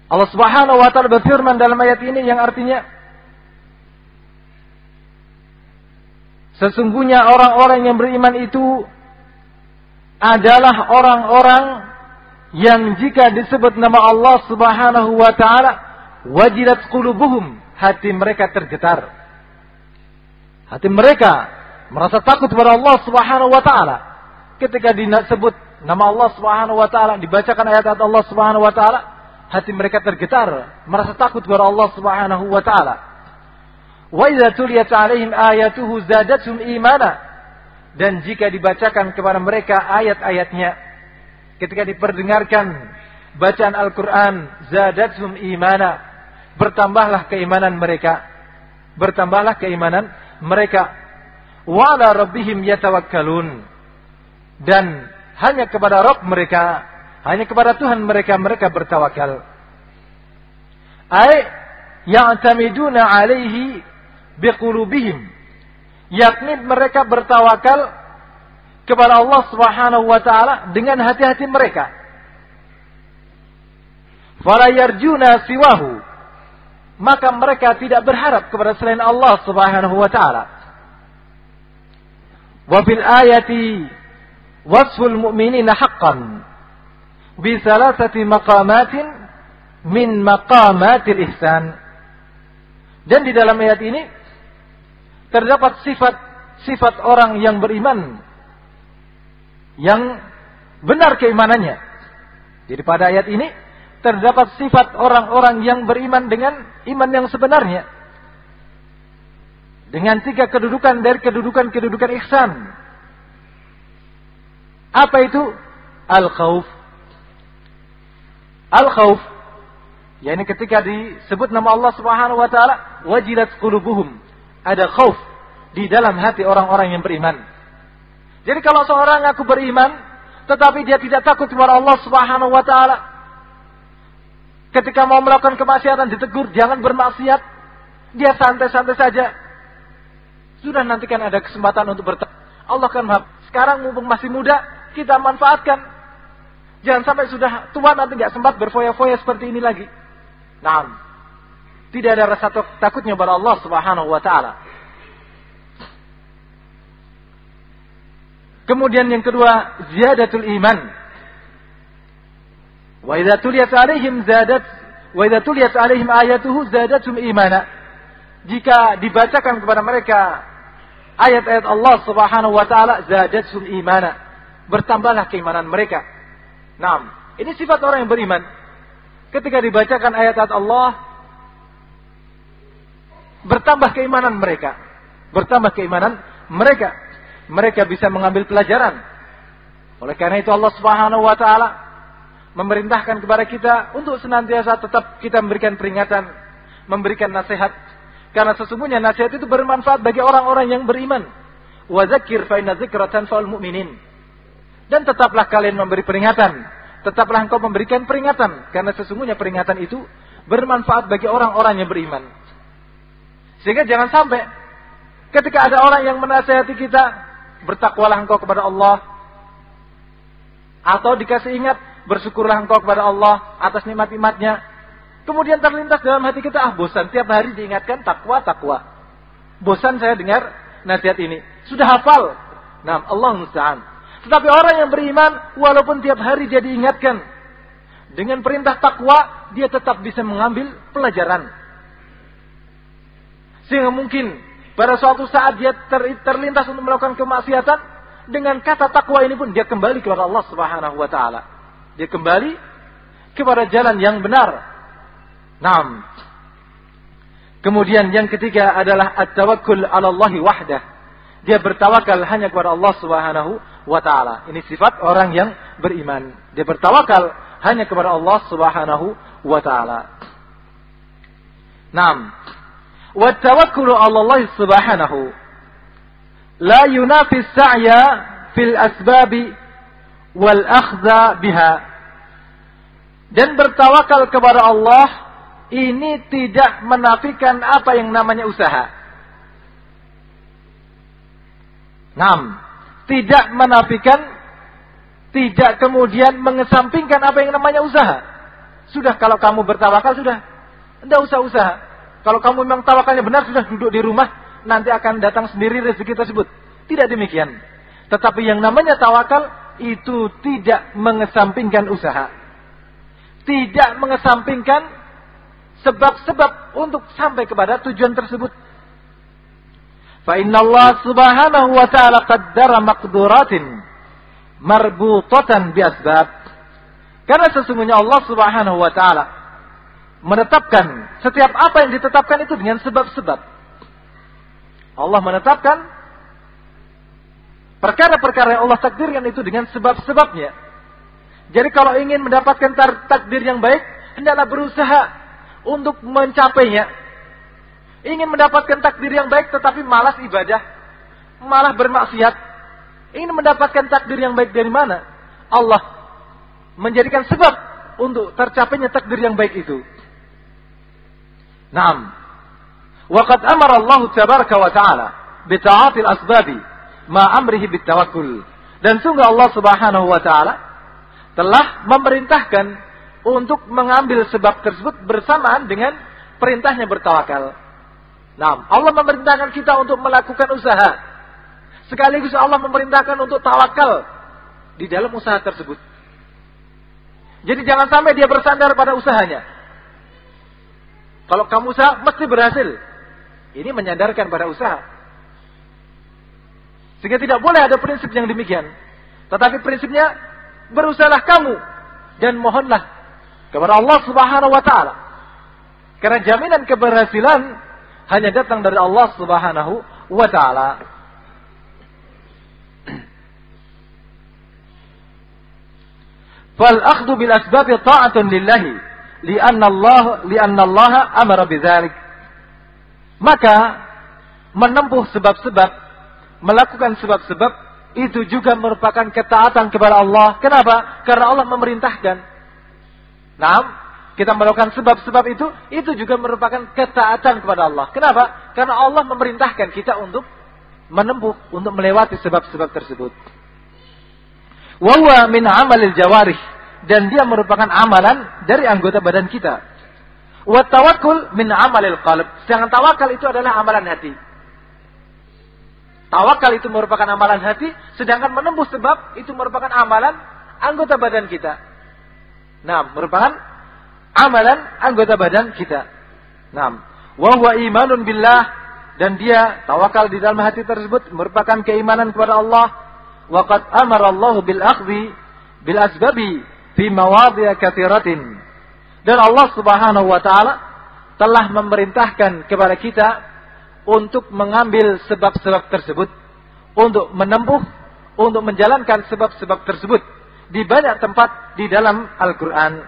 Allah Subhanahu wa taala berfirman dalam ayat ini yang artinya Sesungguhnya orang-orang yang beriman itu adalah orang-orang yang jika disebut nama Allah Subhanahu wa taala wajilat qulubuhum, hati mereka tergetar. Hati mereka merasa takut kepada Allah Subhanahu wa taala. Ketika disebut nama Allah Subhanahu wa taala, dibacakan ayat-ayat Allah Subhanahu wa taala, hati mereka tergetar, merasa takut kepada Allah Subhanahu wa taala. Wa idza tuliyat 'alaihim ayatuhu zadatuhum imana. Dan jika dibacakan kepada mereka ayat-ayatnya ketika diperdengarkan bacaan Al-Qur'an zadatuhum imana. Bertambahlah keimanan mereka. Bertambahlah keimanan mereka. Wa 'ala rabbihim yatawakkalun. Dan hanya kepada Rabb mereka hanya kepada Tuhan mereka mereka bertawakal. Ai ya'tamiduna alaihi biqulubihim. Yakni mereka bertawakal kepada Allah Subhanahu wa taala dengan hati-hati mereka. Fala yarjuna siwahu. Maka mereka tidak berharap kepada selain Allah Subhanahu wa taala. Wa fil ayati wasful mu'minina haqqan bisalasati maqamatin min maqamatil ihsan. Dan di dalam ayat ini terdapat sifat sifat orang yang beriman yang benar keimanannya. Jadi pada ayat ini terdapat sifat orang-orang yang beriman dengan iman yang sebenarnya. Dengan tiga kedudukan dari kedudukan-kedudukan ihsan. Apa itu? Al-khawf, Al-khawf yakni ketika disebut nama Allah Subhanahu wa taala wajilat qulubuhum. Ada khauf di dalam hati orang-orang yang beriman. Jadi kalau seorang aku beriman tetapi dia tidak takut kepada Allah Subhanahu wa taala ketika mau melakukan kemaksiatan ditegur jangan bermaksiat dia santai-santai saja sudah nanti kan ada kesempatan untuk bertemu Allah kan maaf sekarang mumpung masih muda kita manfaatkan Jangan sampai sudah tua nanti nggak sempat berfoya-foya seperti ini lagi. Nah, tidak ada rasa takutnya pada Allah Subhanahu wa taala. Kemudian yang kedua, ziyadatul iman. Wa idza tuliyat alaihim zadat wa idza tuliyat alaihim ayatuhu zadatum imana. Jika dibacakan kepada mereka ayat-ayat Allah Subhanahu wa taala zadatum imana. Bertambahlah keimanan mereka. Nah, ini sifat orang yang beriman. Ketika dibacakan ayat-ayat Allah, bertambah keimanan mereka. Bertambah keimanan mereka. Mereka bisa mengambil pelajaran. Oleh karena itu Allah Subhanahu wa taala memerintahkan kepada kita untuk senantiasa tetap kita memberikan peringatan, memberikan nasihat Karena sesungguhnya nasihat itu bermanfaat bagi orang-orang yang beriman. Wa zakir fa inna mu'minin. Dan tetaplah kalian memberi peringatan. Tetaplah engkau memberikan peringatan. Karena sesungguhnya peringatan itu bermanfaat bagi orang-orang yang beriman. Sehingga jangan sampai ketika ada orang yang menasihati kita, bertakwalah engkau kepada Allah. Atau dikasih ingat, bersyukurlah engkau kepada Allah atas nikmat-nikmatnya. Kemudian terlintas dalam hati kita, ah bosan tiap hari diingatkan takwa, takwa. Bosan saya dengar nasihat ini. Sudah hafal. Nah, Allah musta'an. Tetapi orang yang beriman, walaupun tiap hari dia diingatkan, dengan perintah takwa, dia tetap bisa mengambil pelajaran. Sehingga mungkin pada suatu saat dia ter, terlintas untuk melakukan kemaksiatan, dengan kata takwa ini pun dia kembali kepada Allah Subhanahu wa taala. Dia kembali kepada jalan yang benar. Naam. Kemudian yang ketiga adalah at-tawakkul 'ala Allah wahdah. Dia bertawakal hanya kepada Allah Subhanahu wa taala. Ini sifat orang yang beriman. Dia bertawakal hanya kepada Allah Subhanahu wa taala. Naam. 'Ala Allah Subhanahu la yunafi sa'ya fil asbab wal akhdha biha. Dan bertawakal kepada Allah ini tidak menafikan apa yang namanya usaha. Naam, tidak menafikan tidak kemudian mengesampingkan apa yang namanya usaha. Sudah kalau kamu bertawakal sudah. Tidak usah usaha. Kalau kamu memang tawakalnya benar sudah duduk di rumah. Nanti akan datang sendiri rezeki tersebut. Tidak demikian. Tetapi yang namanya tawakal itu tidak mengesampingkan usaha. Tidak mengesampingkan sebab-sebab untuk sampai kepada tujuan tersebut. Fa inna Allah subhanahu wa ta'ala qaddara maqduratin marbutatan bi asbab. Karena sesungguhnya Allah Subhanahu wa taala menetapkan setiap apa yang ditetapkan itu dengan sebab-sebab. Allah menetapkan perkara-perkara yang Allah takdirkan itu dengan sebab-sebabnya. Jadi kalau ingin mendapatkan takdir yang baik, hendaklah berusaha untuk mencapainya. Ingin mendapatkan takdir yang baik tetapi malas ibadah, malah bermaksiat, ingin mendapatkan takdir yang baik dari mana? Allah menjadikan sebab untuk tercapainya takdir yang baik itu. Waqad amara Allah tabaraka wa ta'ala bita'atil asbabi ma amrihi bitawakkul. Dan sungguh Allah Subhanahu wa taala telah memerintahkan untuk mengambil sebab tersebut bersamaan dengan perintahnya bertawakal. Nah, Allah memerintahkan kita untuk melakukan usaha Sekaligus Allah memerintahkan untuk tawakal di dalam usaha tersebut. Jadi jangan sampai dia bersandar pada usahanya. Kalau kamu usaha, mesti berhasil. Ini menyandarkan pada usaha. Sehingga tidak boleh ada prinsip yang demikian. Tetapi prinsipnya, berusahalah kamu. Dan mohonlah kepada Allah subhanahu wa ta'ala. Karena jaminan keberhasilan hanya datang dari Allah subhanahu wa ta'ala. [CLEARS THROAT] Fal akhdhu bil asbab ta'atun lillahi li'anna amara bidzalik. Maka menempuh sebab-sebab, melakukan sebab-sebab itu juga merupakan ketaatan kepada Allah. Kenapa? Karena Allah memerintahkan. Nah, kita melakukan sebab-sebab itu, itu juga merupakan ketaatan kepada Allah. Kenapa? Karena Allah memerintahkan kita untuk menempuh, untuk melewati sebab-sebab tersebut. Wawa min amalil jawarih. Dan dia merupakan amalan dari anggota badan kita. Wa tawakkul min amalil qalb. Sedangkan tawakal itu adalah amalan hati. Tawakal itu merupakan amalan hati, sedangkan menembus sebab itu merupakan amalan anggota badan kita. Nah, merupakan amalan anggota badan kita. Nah, wa huwa imanun billah dan dia tawakal di dalam hati tersebut merupakan keimanan kepada Allah Waqad amara Allah bil akhdhi bil asbabi fi mawadhi'a. Dan Allah Subhanahu wa taala telah memerintahkan kepada kita untuk mengambil sebab-sebab tersebut, untuk menempuh, untuk menjalankan sebab-sebab tersebut di banyak tempat di dalam Al-Qur'an.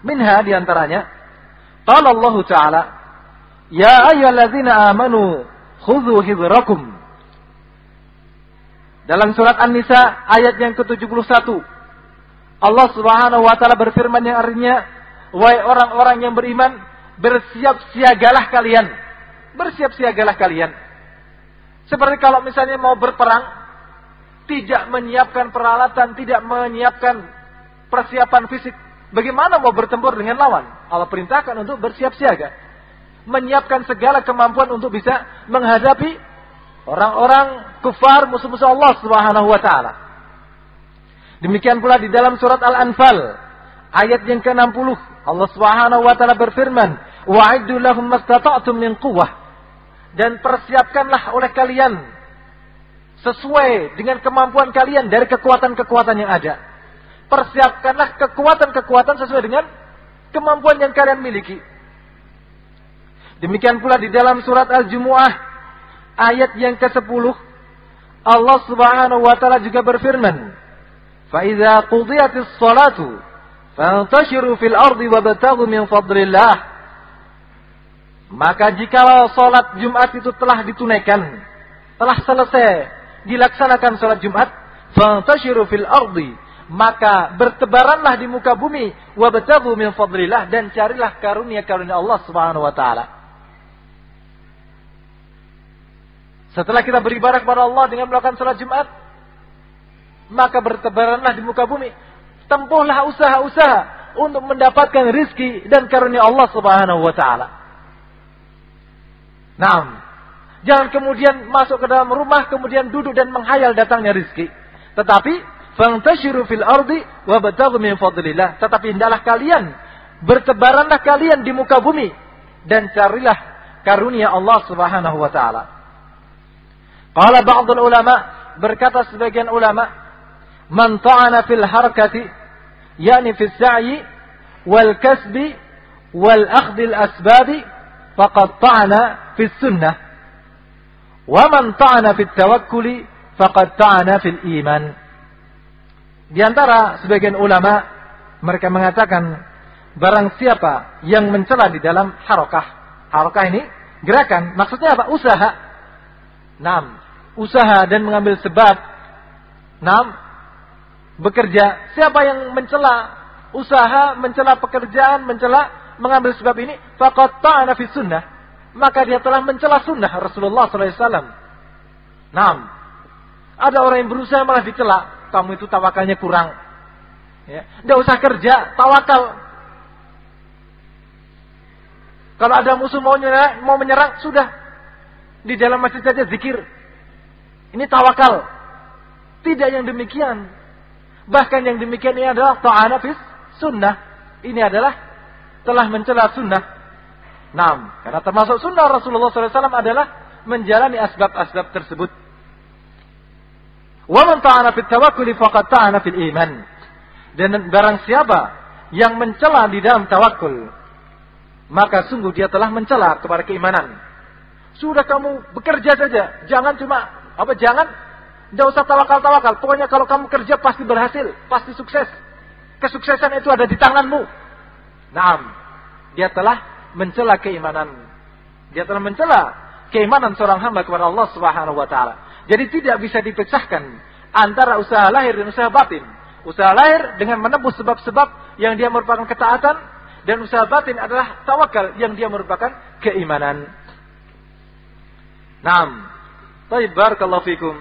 Minha di antaranya, qala Allah Ta'ala, Ya ayyuhalladzina amanu khudhu hidrakum. Dalam surat An-Nisa ayat yang ke-71 Allah Subhanahu wa taala berfirman yang artinya wahai orang-orang yang beriman bersiap siagalah kalian. Bersiap siagalah kalian. Seperti kalau misalnya mau berperang tidak menyiapkan peralatan, tidak menyiapkan persiapan fisik, bagaimana mau bertempur dengan lawan? Allah perintahkan untuk bersiap siaga menyiapkan segala kemampuan untuk bisa menghadapi orang-orang kufar musuh-musuh Allah Subhanahu wa taala. Demikian pula di dalam surat Al-Anfal ayat yang ke-60 Allah Subhanahu wa taala berfirman, "Wa'iddu lahum mastata'tum min quwwah." Dan persiapkanlah oleh kalian sesuai dengan kemampuan kalian dari kekuatan-kekuatan yang ada. Persiapkanlah kekuatan-kekuatan sesuai dengan kemampuan yang kalian miliki. Demikian pula di dalam surat Al-Jumu'ah ayat yang ke-10 Allah Subhanahu wa taala juga berfirman, "Fa idza qudiyatis salatu fantashiru fil ardi wabtaghu min fadlillah." Maka jikalau salat Jumat itu telah ditunaikan, telah selesai dilaksanakan salat Jumat, fantashiru fil ardi, maka bertebaranlah di muka bumi wabtaghu min fadlillah dan carilah karunia-karunia Allah Subhanahu wa taala. Setelah kita beribadah kepada Allah dengan melakukan sholat Jumat, maka bertebaranlah di muka bumi. Tempuhlah usaha-usaha untuk mendapatkan rizki dan karunia Allah Subhanahu wa taala. Nah, jangan kemudian masuk ke dalam rumah kemudian duduk dan menghayal datangnya rizki. Tetapi fantashiru fil ardi wa bataghu min fadlillah. Tetapi hendaklah kalian bertebaranlah kalian di muka bumi dan carilah karunia Allah Subhanahu wa taala. Qala ba'dul ulama berkata sebagian ulama man ta'ana fil harakati yakni fis sa'i wal kasbi wal akhdhi al asbabi faqad ta'ana fis sunnah. Wa man ta'ana fit tawakkuli faqad ta'ana fil iman. Di antara sebagian ulama mereka mengatakan barang siapa yang mencela di dalam harakah harakah ini gerakan maksudnya apa? Usaha. Nam, usaha dan mengambil sebab. Nam, bekerja. Siapa yang mencela usaha, mencela pekerjaan, mencela mengambil sebab ini, faqad ta'ana fi sunnah. Maka dia telah mencela sunnah Rasulullah SAW. Nam, ada orang yang berusaha malah dicela. Kamu itu tawakalnya kurang. Ya. Tidak usah kerja, tawakal. Kalau ada musuh mau menyerang, mau menyerang, sudah di dalam masjid saja zikir. Ini tawakal. Tidak yang demikian. Bahkan yang demikian ini adalah ta'ana fis sunnah. Ini adalah telah mencela sunnah. Nam, karena termasuk sunnah Rasulullah SAW adalah menjalani asbab-asbab tersebut. Wa man ta'ana fit tawakkuli faqad iman. Dan barang siapa yang mencela di dalam tawakul, maka sungguh dia telah mencela kepada keimanan. Sudah kamu bekerja saja. Jangan cuma, apa jangan, tidak usah tawakal-tawakal. Pokoknya kalau kamu kerja pasti berhasil, pasti sukses. Kesuksesan itu ada di tanganmu. Nah, dia telah mencela keimanan. Dia telah mencela keimanan seorang hamba kepada Allah Subhanahu wa taala. Jadi tidak bisa dipisahkan antara usaha lahir dan usaha batin. Usaha lahir dengan menembus sebab-sebab yang dia merupakan ketaatan dan usaha batin adalah tawakal yang dia merupakan keimanan. Naam. Baik, barakallahu fikum.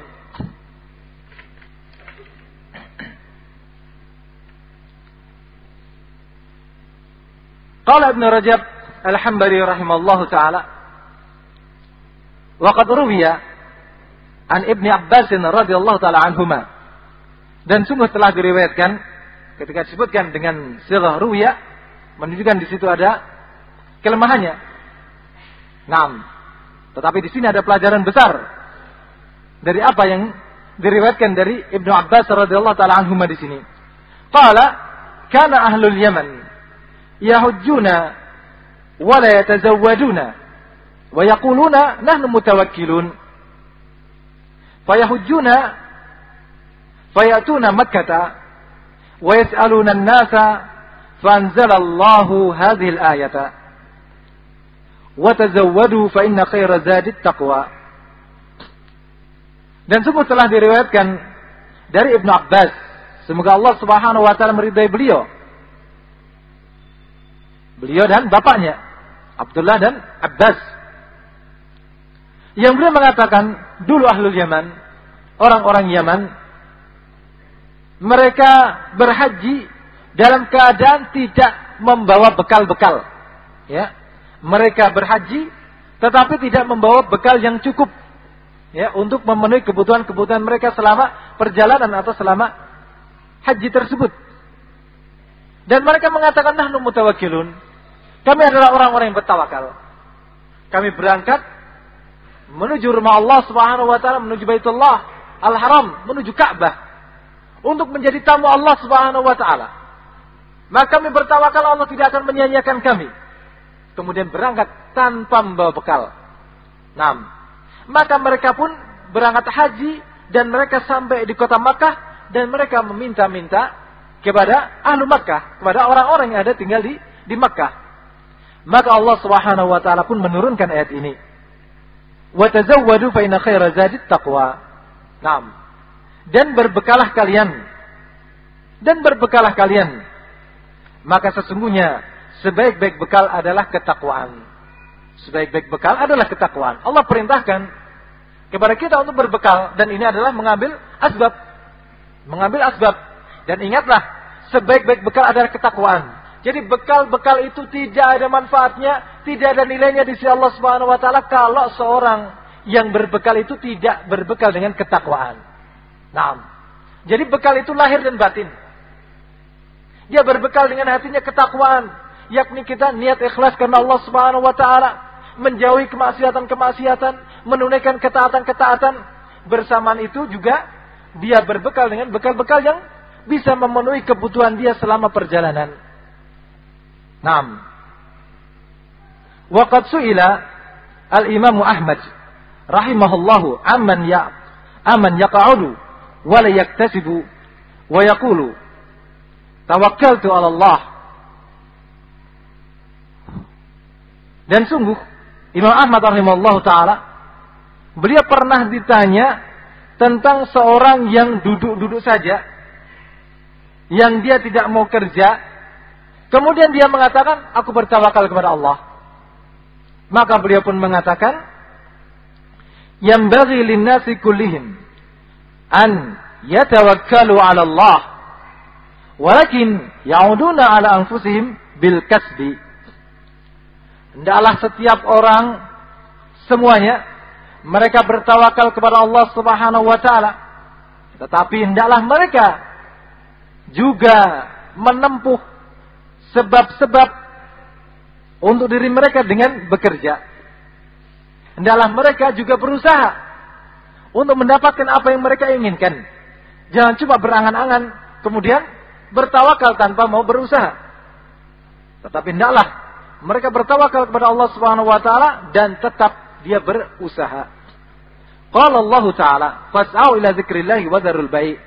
Qala Ibn Rajab Al-Hambali rahimallahu taala wa qad ruwiya an Ibn Abbas radhiyallahu taala anhuma dan sungguh telah diriwayatkan ketika disebutkan dengan sirah ruwiya menunjukkan di situ ada kelemahannya. Naam. Tetapi di sini ada pelajaran besar dari apa yang diriwayatkan dari Ibnu Abbas radhiyallahu taala anhuma di sini. Qala kana ahlul Yaman يهجون ولا يتزوجون ويقولون نحن متوكلون. فيهجون فيأتون مكة ويسألون الناس فأنزل الله هذه الآية. وتزودوا فإن خير زاد التقوى. Dan sungguh telah diriwayatkan dari Ibnu Abbas. Semoga Allah Subhanahu wa taala meridai beliau. Beliau dan bapaknya, Abdullah dan Abbas. Yang beliau mengatakan, dulu ahlul Yaman, orang-orang Yaman, mereka berhaji dalam keadaan tidak membawa bekal-bekal. Ya, mereka berhaji tetapi tidak membawa bekal yang cukup ya untuk memenuhi kebutuhan-kebutuhan mereka selama perjalanan atau selama haji tersebut. Dan mereka mengatakan nahnu mutawakkilun. Kami adalah orang-orang yang bertawakal. Kami berangkat menuju rumah Allah Subhanahu wa taala, menuju Baitullah Al-Haram, menuju Ka'bah untuk menjadi tamu Allah Subhanahu wa taala. Maka kami bertawakal Allah tidak akan menyia-nyiakan kami. Kemudian berangkat tanpa membawa bekal. Nah, maka mereka pun berangkat haji dan mereka sampai di kota Makkah dan mereka meminta-minta kepada ahlu Makkah, kepada orang-orang yang ada tinggal di di Makkah. Maka Allah Subhanahu wa taala pun menurunkan ayat ini. Wa tazawwadu fa inna khaira zadit taqwa. Naam. Dan berbekalah kalian dan berbekalah kalian. Maka sesungguhnya sebaik-baik bekal adalah ketakwaan. Sebaik-baik bekal adalah ketakwaan. Allah perintahkan kepada kita untuk berbekal dan ini adalah mengambil asbab. Mengambil asbab. Dan ingatlah, sebaik-baik bekal adalah ketakwaan. Jadi bekal-bekal itu tidak ada manfaatnya, tidak ada nilainya di sisi Allah Subhanahu wa taala kalau seorang yang berbekal itu tidak berbekal dengan ketakwaan. Nah, jadi bekal itu lahir dan batin. Dia berbekal dengan hatinya ketakwaan, yakni kita niat ikhlas karena Allah Subhanahu wa taala menjauhi kemaksiatan-kemaksiatan, menunaikan ketaatan-ketaatan. Bersamaan itu juga dia berbekal dengan bekal-bekal yang bisa memenuhi kebutuhan dia selama perjalanan. Naam. Waqad su'ila al-Imam Ahmad rahimahullahu amman ya amman yaq'udu wa la yaktasibu wa yaqulu tawakkaltu 'ala Allah. Dan sungguh Imam Ahmad rahimahullah taala beliau pernah ditanya tentang seorang yang duduk-duduk saja yang dia tidak mau kerja kemudian dia mengatakan aku bertawakal kepada Allah maka beliau pun mengatakan yang bagi linnasi kullihim an yatawakkalu ala Allah walakin yauduna ala anfusihim bil kasbi Hendaklah setiap orang semuanya mereka bertawakal kepada Allah Subhanahu wa taala. Tetapi hendaklah mereka juga menempuh sebab-sebab untuk diri mereka dengan bekerja. Hendaklah mereka juga berusaha untuk mendapatkan apa yang mereka inginkan. Jangan cuma berangan-angan kemudian bertawakal tanpa mau berusaha. Tetapi hendaklah mereka bertawakal kepada Allah Subhanahu wa taala dan tetap dia berusaha. Qala Allah taala, "Fas'au ila dzikrillah wa dzarul bai'."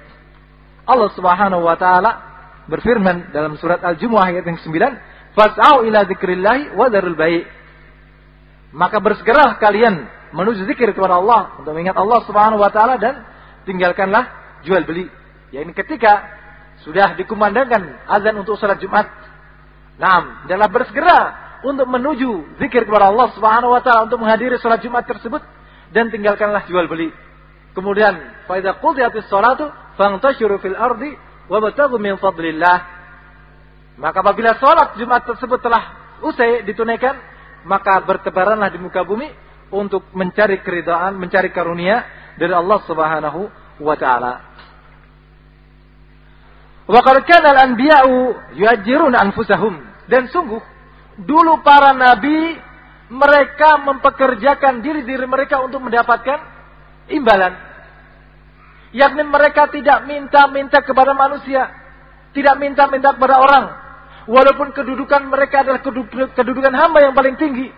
Allah Subhanahu wa taala berfirman dalam surat Al-Jumu'ah ayat yang 9, "Fas'au ila wa dzarul bai'." Maka bersegeralah kalian menuju zikir kepada Allah untuk mengingat Allah Subhanahu wa taala dan tinggalkanlah jual beli. Ya ini ketika sudah dikumandangkan azan untuk salat Jumat. Nah, adalah bersegera untuk menuju zikir kepada Allah Subhanahu wa taala untuk menghadiri salat Jumat tersebut dan tinggalkanlah jual beli. Kemudian, fa idza qudiyatis salatu fantashiru fil ardi wabtaghu min fadlillah. Maka apabila salat Jumat tersebut telah usai ditunaikan, maka bertebaranlah di muka bumi untuk mencari keridhaan, mencari karunia dari Allah Subhanahu wa taala. Wa qad kana al-anbiya'u dan sungguh Dulu para nabi mereka mempekerjakan diri-diri mereka untuk mendapatkan imbalan. Yakni mereka tidak minta-minta kepada manusia. Tidak minta-minta kepada orang. Walaupun kedudukan mereka adalah kedudukan hamba yang paling tinggi.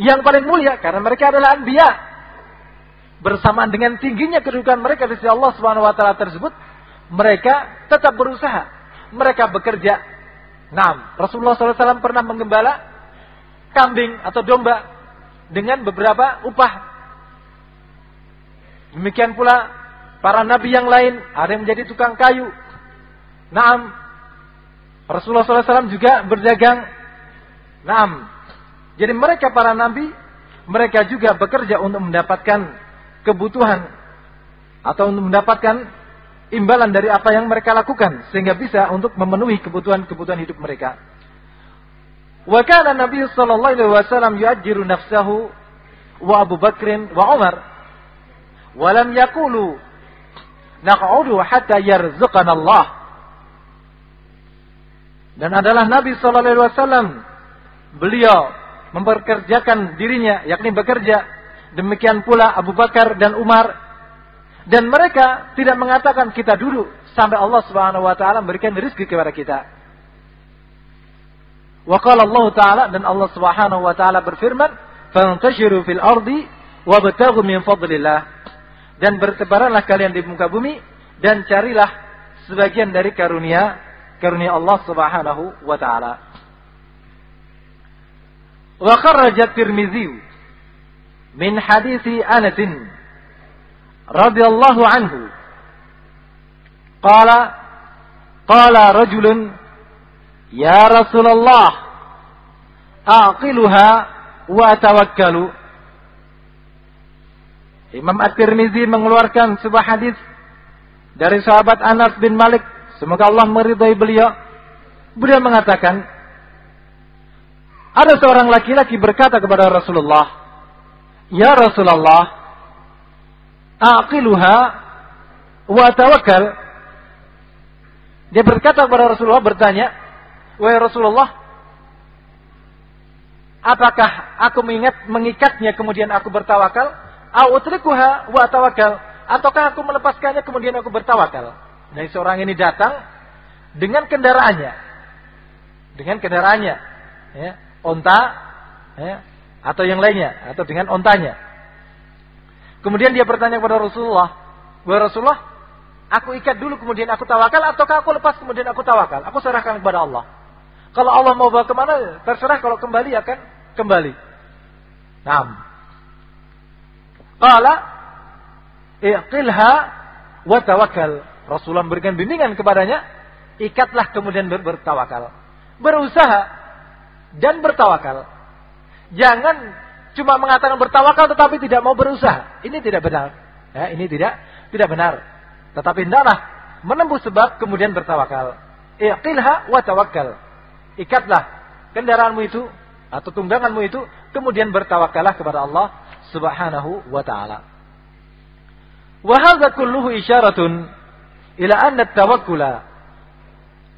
Yang paling mulia. Karena mereka adalah anbiya. Bersamaan dengan tingginya kedudukan mereka di sisi Allah Subhanahu wa taala tersebut, mereka tetap berusaha. Mereka bekerja Nah, Rasulullah SAW pernah menggembala kambing atau domba dengan beberapa upah. Demikian pula para nabi yang lain ada yang menjadi tukang kayu. Naam. Rasulullah SAW juga berdagang. Naam. Jadi mereka para nabi, mereka juga bekerja untuk mendapatkan kebutuhan atau untuk mendapatkan imbalan dari apa yang mereka lakukan sehingga bisa untuk memenuhi kebutuhan-kebutuhan hidup mereka. Wa kana Nabi sallallahu alaihi wasallam yu'ajjiru nafsahu wa Abu Bakrin wa Umar wa lam yaqulu naq'udu hatta yarzuqana Allah. Dan adalah Nabi sallallahu alaihi wasallam beliau memperkerjakan dirinya yakni bekerja demikian pula Abu Bakar dan Umar dan mereka tidak mengatakan kita duduk sampai Allah Subhanahu wa taala memberikan rezeki kepada kita. Wa qala Allah taala dan Allah Subhanahu wa taala berfirman, "Fantashiru fil ardi wabtaghu min fadlillah." Dan bertebaranlah kalian di muka bumi dan carilah sebagian dari karunia karunia Allah Subhanahu wa taala. Wa kharraja Tirmizi min hadisi Anas radhiyallahu anhu qala qala rajulun ya Rasulullah aqiluha wa tawakkalu Imam At-Tirmizi mengeluarkan sebuah hadis dari sahabat Anas bin Malik semoga Allah meridai beliau beliau mengatakan ada seorang laki-laki berkata kepada Rasulullah Ya Rasulullah aqiluha wa tawakkal. Dia berkata kepada Rasulullah bertanya, "Wahai Rasulullah, apakah aku mengingat mengikatnya kemudian aku bertawakal? Utrikuha wa tawakal? Ataukah aku melepaskannya kemudian aku bertawakal?" Nah, seorang ini datang dengan kendaraannya. Dengan kendaraannya, ya, onta, ya, atau yang lainnya, atau dengan ontanya. Kemudian dia bertanya kepada Rasulullah, "Wahai Rasulullah, aku ikat dulu kemudian aku tawakal ataukah aku lepas kemudian aku tawakal? Aku serahkan kepada Allah." Kalau Allah mau bawa ke mana, terserah kalau kembali akan kembali. Naam. Qala iqilha wa tawakkal. Rasulullah memberikan bimbingan kepadanya, ikatlah kemudian ber bertawakal. Berusaha dan bertawakal. Jangan cuma mengatakan bertawakal tetapi tidak mau berusaha. Ini tidak benar. Ya, ini tidak tidak benar. Tetapi hendaklah menempuh sebab kemudian bertawakal. Iqilha wa tawakkal. Ikatlah kendaraanmu itu atau tungganganmu itu kemudian bertawakallah kepada Allah Subhanahu wa taala. Wa hadza kulluhu isyaratun ila anna at-tawakkula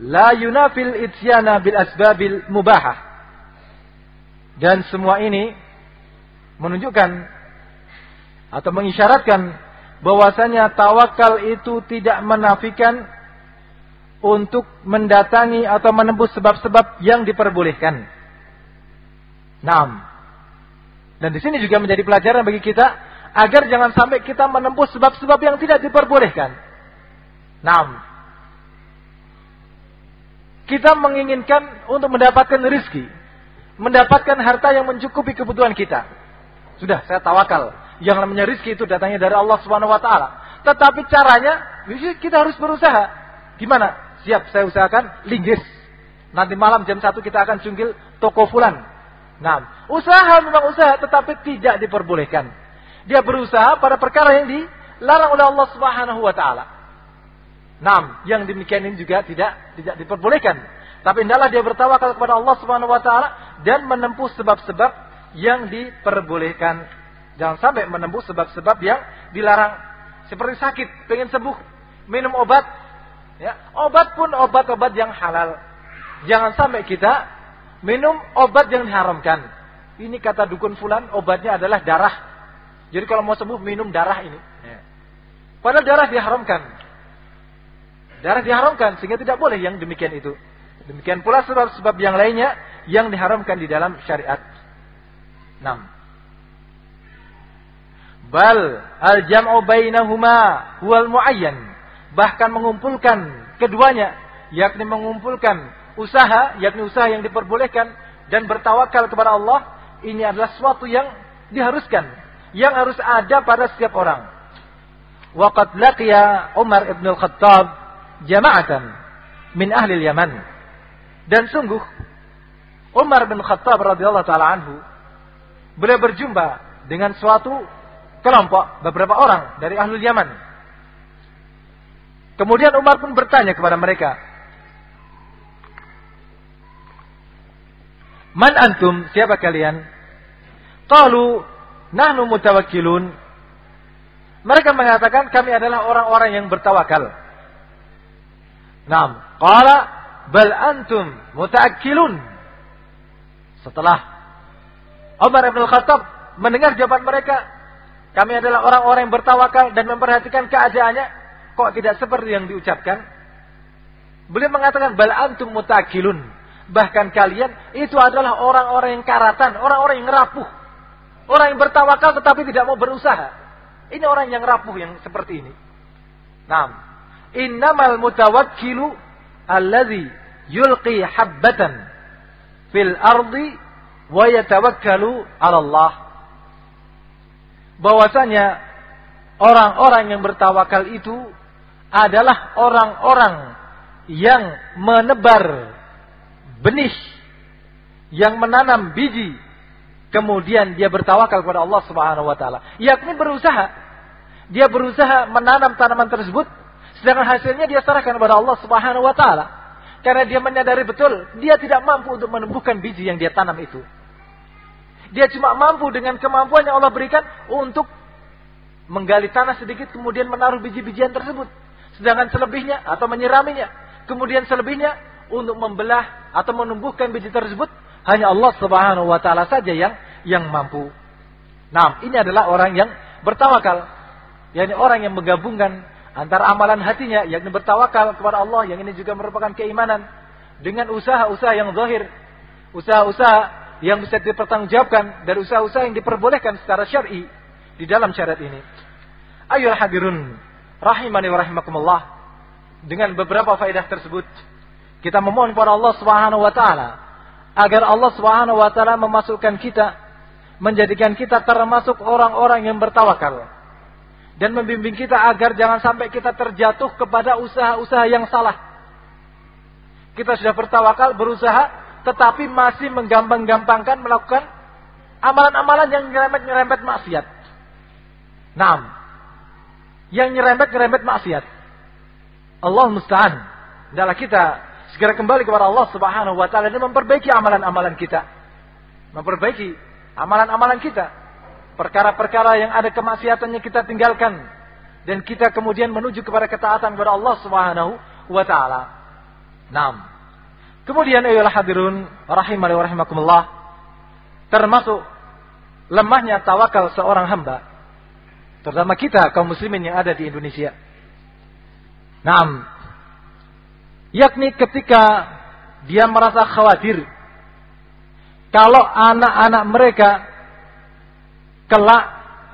la yunafil ityana bil asbabil mubahah. Dan semua ini menunjukkan atau mengisyaratkan bahwasanya tawakal itu tidak menafikan untuk mendatangi atau menembus sebab-sebab yang diperbolehkan. Naam. Dan di sini juga menjadi pelajaran bagi kita agar jangan sampai kita menembus sebab-sebab yang tidak diperbolehkan. Naam. Kita menginginkan untuk mendapatkan rizki, mendapatkan harta yang mencukupi kebutuhan kita. Sudah, saya tawakal. Yang namanya rizki itu datangnya dari Allah Subhanahu wa taala. Tetapi caranya kita harus berusaha. Gimana? Siap, saya usahakan linggis. Nanti malam jam 1 kita akan cunggil toko fulan. Nah, usaha memang usaha tetapi tidak diperbolehkan. Dia berusaha pada perkara yang dilarang oleh Allah Subhanahu wa taala. Nah, yang demikian ini juga tidak tidak diperbolehkan. Tapi hendaklah dia bertawakal kepada Allah Subhanahu wa taala dan menempuh sebab-sebab yang diperbolehkan. Jangan sampai menembus sebab-sebab yang dilarang. Seperti sakit, pengen sembuh, minum obat. Ya, obat pun obat-obat yang halal. Jangan sampai kita minum obat yang diharamkan. Ini kata dukun fulan, obatnya adalah darah. Jadi kalau mau sembuh minum darah ini. Ya. Padahal darah diharamkan. Darah diharamkan sehingga tidak boleh yang demikian itu. Demikian pula sebab-sebab yang lainnya yang diharamkan di dalam syariat. 6. Bal al-jam'u bainahuma huwal muayyan. Bahkan mengumpulkan keduanya yakni mengumpulkan usaha yakni usaha yang diperbolehkan dan bertawakal kepada Allah ini adalah sesuatu yang diharuskan, yang harus ada pada setiap orang. Waqad laqiya Umar ibn al-Khattab jama'atan min ahli Yaman. Dan sungguh Umar bin Khattab radhiyallahu taala anhu beliau berjumpa dengan suatu kelompok beberapa orang dari ahli Yaman. Kemudian Umar pun bertanya kepada mereka, Man antum? Siapa kalian? Qalu nahnu mutawakkilun. Mereka mengatakan kami adalah orang-orang yang bertawakal. Naam. Qala bal antum mutaakkilun. Setelah Umar bin Khattab mendengar jawaban mereka, kami adalah orang-orang yang bertawakal dan memperhatikan keadaannya, kok tidak seperti yang diucapkan? Beliau mengatakan bal antum mutaakkilun Bahkan kalian itu adalah orang-orang yang karatan, orang-orang yang rapuh. Orang yang bertawakal tetapi tidak mau berusaha. Ini orang yang rapuh yang seperti ini. Nah, innamal mutawakkilu alladhi yulqi habbatan fil ardi wa yatawakkalu 'ala Allah. Bahwasanya orang-orang yang bertawakal itu adalah orang-orang yang menebar benih yang menanam biji kemudian dia bertawakal kepada Allah Subhanahu wa taala. Yakni berusaha. Dia berusaha menanam tanaman tersebut sedangkan hasilnya dia serahkan kepada Allah Subhanahu wa taala. Karena dia menyadari betul dia tidak mampu untuk menumbuhkan biji yang dia tanam itu. Dia cuma mampu dengan kemampuan yang Allah berikan untuk menggali tanah sedikit kemudian menaruh biji-bijian tersebut. Sedangkan selebihnya atau menyiraminya kemudian selebihnya untuk membelah atau menumbuhkan biji tersebut hanya Allah Subhanahu wa taala saja yang yang mampu. Nah, ini adalah orang yang bertawakal. yakni orang yang menggabungkan antara amalan hatinya yakni bertawakal kepada Allah yang ini juga merupakan keimanan dengan usaha-usaha yang zahir, usaha-usaha yang bisa dipertanggungjawabkan dari usaha-usaha yang diperbolehkan secara syar'i di dalam syariat ini. Ayo hadirun rahimani wa rahimakumullah dengan beberapa faedah tersebut kita memohon kepada Allah Subhanahu wa taala agar Allah Subhanahu wa taala memasukkan kita menjadikan kita termasuk orang-orang yang bertawakal dan membimbing kita agar jangan sampai kita terjatuh kepada usaha-usaha yang salah. Kita sudah bertawakal, berusaha, tetapi masih menggampang-gampangkan melakukan amalan-amalan yang nyerempet-nyerempet maksiat. Naam. Yang nyerempet-nyerempet maksiat. Allah musta'an. Adalah kita segera kembali kepada Allah Subhanahu wa taala dan memperbaiki amalan-amalan kita. Memperbaiki amalan-amalan kita. Perkara-perkara yang ada kemaksiatannya kita tinggalkan dan kita kemudian menuju kepada ketaatan kepada Allah Subhanahu wa taala. Naam. Kemudian ayolah hadirun rahimani wa rahimakumullah termasuk lemahnya tawakal seorang hamba terutama kita kaum muslimin yang ada di Indonesia. Naam, Yakni ketika dia merasa khawatir kalau anak-anak mereka kelak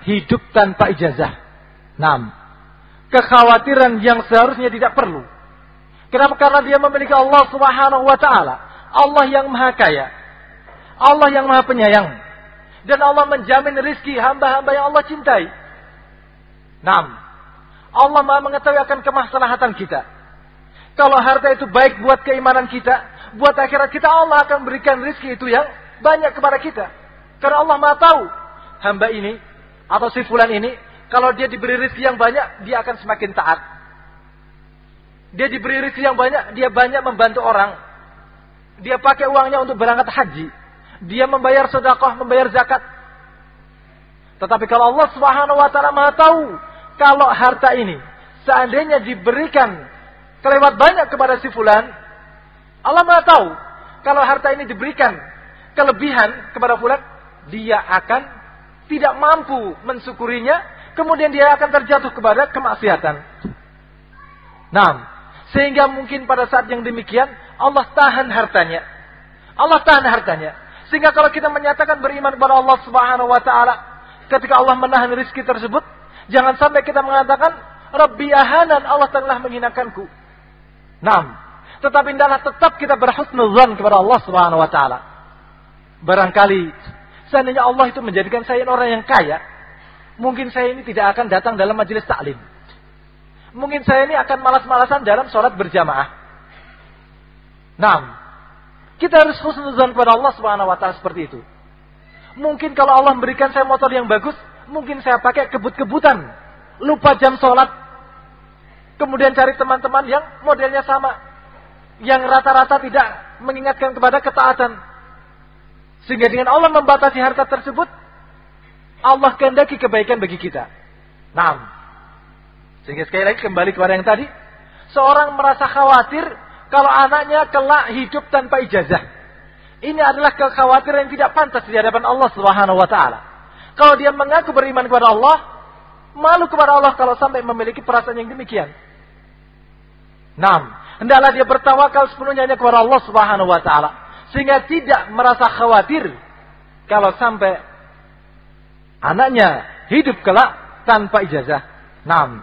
hidup tanpa ijazah. Nam, kekhawatiran yang seharusnya tidak perlu. Kenapa? Karena dia memiliki Allah Subhanahu wa taala, Allah yang Maha Kaya, Allah yang Maha Penyayang, dan Allah menjamin rizki hamba-hamba yang Allah cintai. Nam, Allah Maha mengetahui akan kemaslahatan kita. Kalau harta itu baik buat keimanan kita, buat akhirat kita, Allah akan berikan rizki itu yang banyak kepada kita. Karena Allah maha tahu hamba ini atau si fulan ini, kalau dia diberi rizki yang banyak, dia akan semakin taat. Dia diberi rizki yang banyak, dia banyak membantu orang. Dia pakai uangnya untuk berangkat haji. Dia membayar sedekah, membayar zakat. Tetapi kalau Allah Subhanahu wa taala Maha tahu kalau harta ini seandainya diberikan kelewat banyak kepada si fulan, Allah Maha tahu kalau harta ini diberikan kelebihan kepada fulan, dia akan tidak mampu mensyukurinya, kemudian dia akan terjatuh kepada kemaksiatan. Nah, sehingga mungkin pada saat yang demikian Allah tahan hartanya. Allah tahan hartanya. Sehingga kalau kita menyatakan beriman kepada Allah Subhanahu wa taala, ketika Allah menahan rizki tersebut, jangan sampai kita mengatakan Rabbi ahanan Allah telah menghinakanku. Nah, tetapi hendaklah tetap kita berhusnuzan kepada Allah Subhanahu wa taala. Barangkali seandainya Allah itu menjadikan saya orang yang kaya, mungkin saya ini tidak akan datang dalam majelis taklim. Mungkin saya ini akan malas-malasan dalam sholat berjamaah. Nah, kita harus khusnuzan kepada Allah Subhanahu wa taala seperti itu. Mungkin kalau Allah memberikan saya motor yang bagus, mungkin saya pakai kebut-kebutan, lupa jam sholat. Kemudian cari teman-teman yang modelnya sama, yang rata-rata tidak mengingatkan kepada ketaatan. Sehingga dengan Allah membatasi harta tersebut, Allah kehendaki kebaikan bagi kita. Nah, sehingga sekali lagi kembali kepada yang tadi, seorang merasa khawatir kalau anaknya kelak hidup tanpa ijazah. Ini adalah kekhawatiran yang tidak pantas di hadapan Allah Subhanahu wa taala. Kalau dia mengaku beriman kepada Allah, malu kepada Allah kalau sampai memiliki perasaan yang demikian. Enam, hendaklah dia bertawakal sepenuhnya kepada Allah Subhanahu wa taala sehingga tidak merasa khawatir kalau sampai anaknya hidup kelak tanpa ijazah. Enam.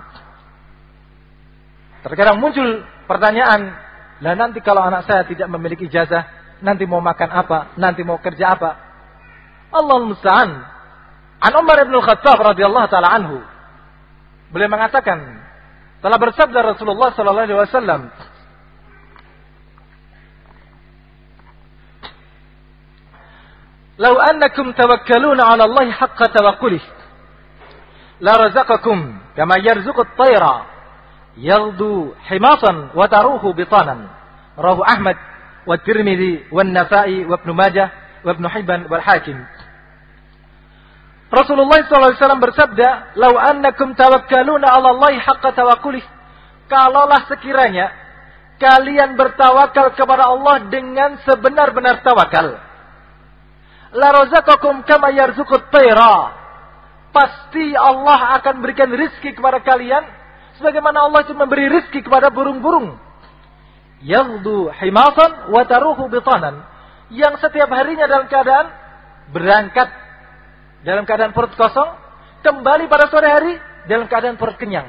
Terkadang muncul pertanyaan, lah nanti kalau anak saya tidak memiliki ijazah, nanti mau makan apa? Nanti mau kerja apa? Allah musta'an. An Umar bin Khattab radhiyallahu taala anhu. Beliau mengatakan, telah bersabda Rasulullah sallallahu alaihi wasallam, "Lau annakum tawakkaluna 'ala Allah haqqa tawakkulih, la razaqakum kama yarzuqu at-tayra يغدو حماصا وتروه بطانا رواه أحمد والترمذي والنسائي وابن ماجه وابن حبان والحاكم Rasulullah SAW bersabda, "Lau annakum tawakkaluna 'ala Allah haqqa tawakkulih." Kalaulah sekiranya kalian bertawakal kepada Allah dengan sebenar-benar tawakal. La razaqakum kama yarzuqut tayra. Pasti Allah akan berikan rizki kepada kalian Sebagaimana Allah itu memberi rizki kepada burung-burung. Yaghdu himasan wa taruhu bitanan. Yang setiap harinya dalam keadaan berangkat dalam keadaan perut kosong, kembali pada sore hari dalam keadaan perut kenyang.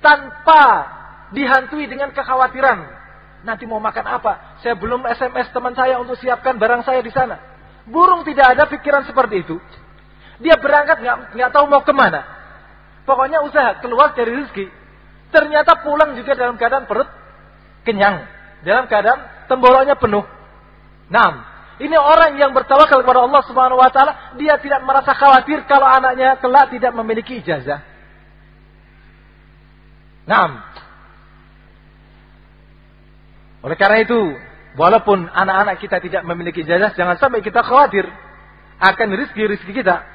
Tanpa dihantui dengan kekhawatiran. Nanti mau makan apa? Saya belum SMS teman saya untuk siapkan barang saya di sana. Burung tidak ada pikiran seperti itu. Dia berangkat nggak tahu mau ke mana. Pokoknya usaha keluar dari rezeki Ternyata pulang juga dalam keadaan perut kenyang. Dalam keadaan temboloknya penuh. Nah, ini orang yang bertawakal kepada Allah Subhanahu wa taala, dia tidak merasa khawatir kalau anaknya kelak tidak memiliki ijazah. Naam. Oleh karena itu, walaupun anak-anak kita tidak memiliki ijazah, jangan sampai kita khawatir akan rizki-rizki kita.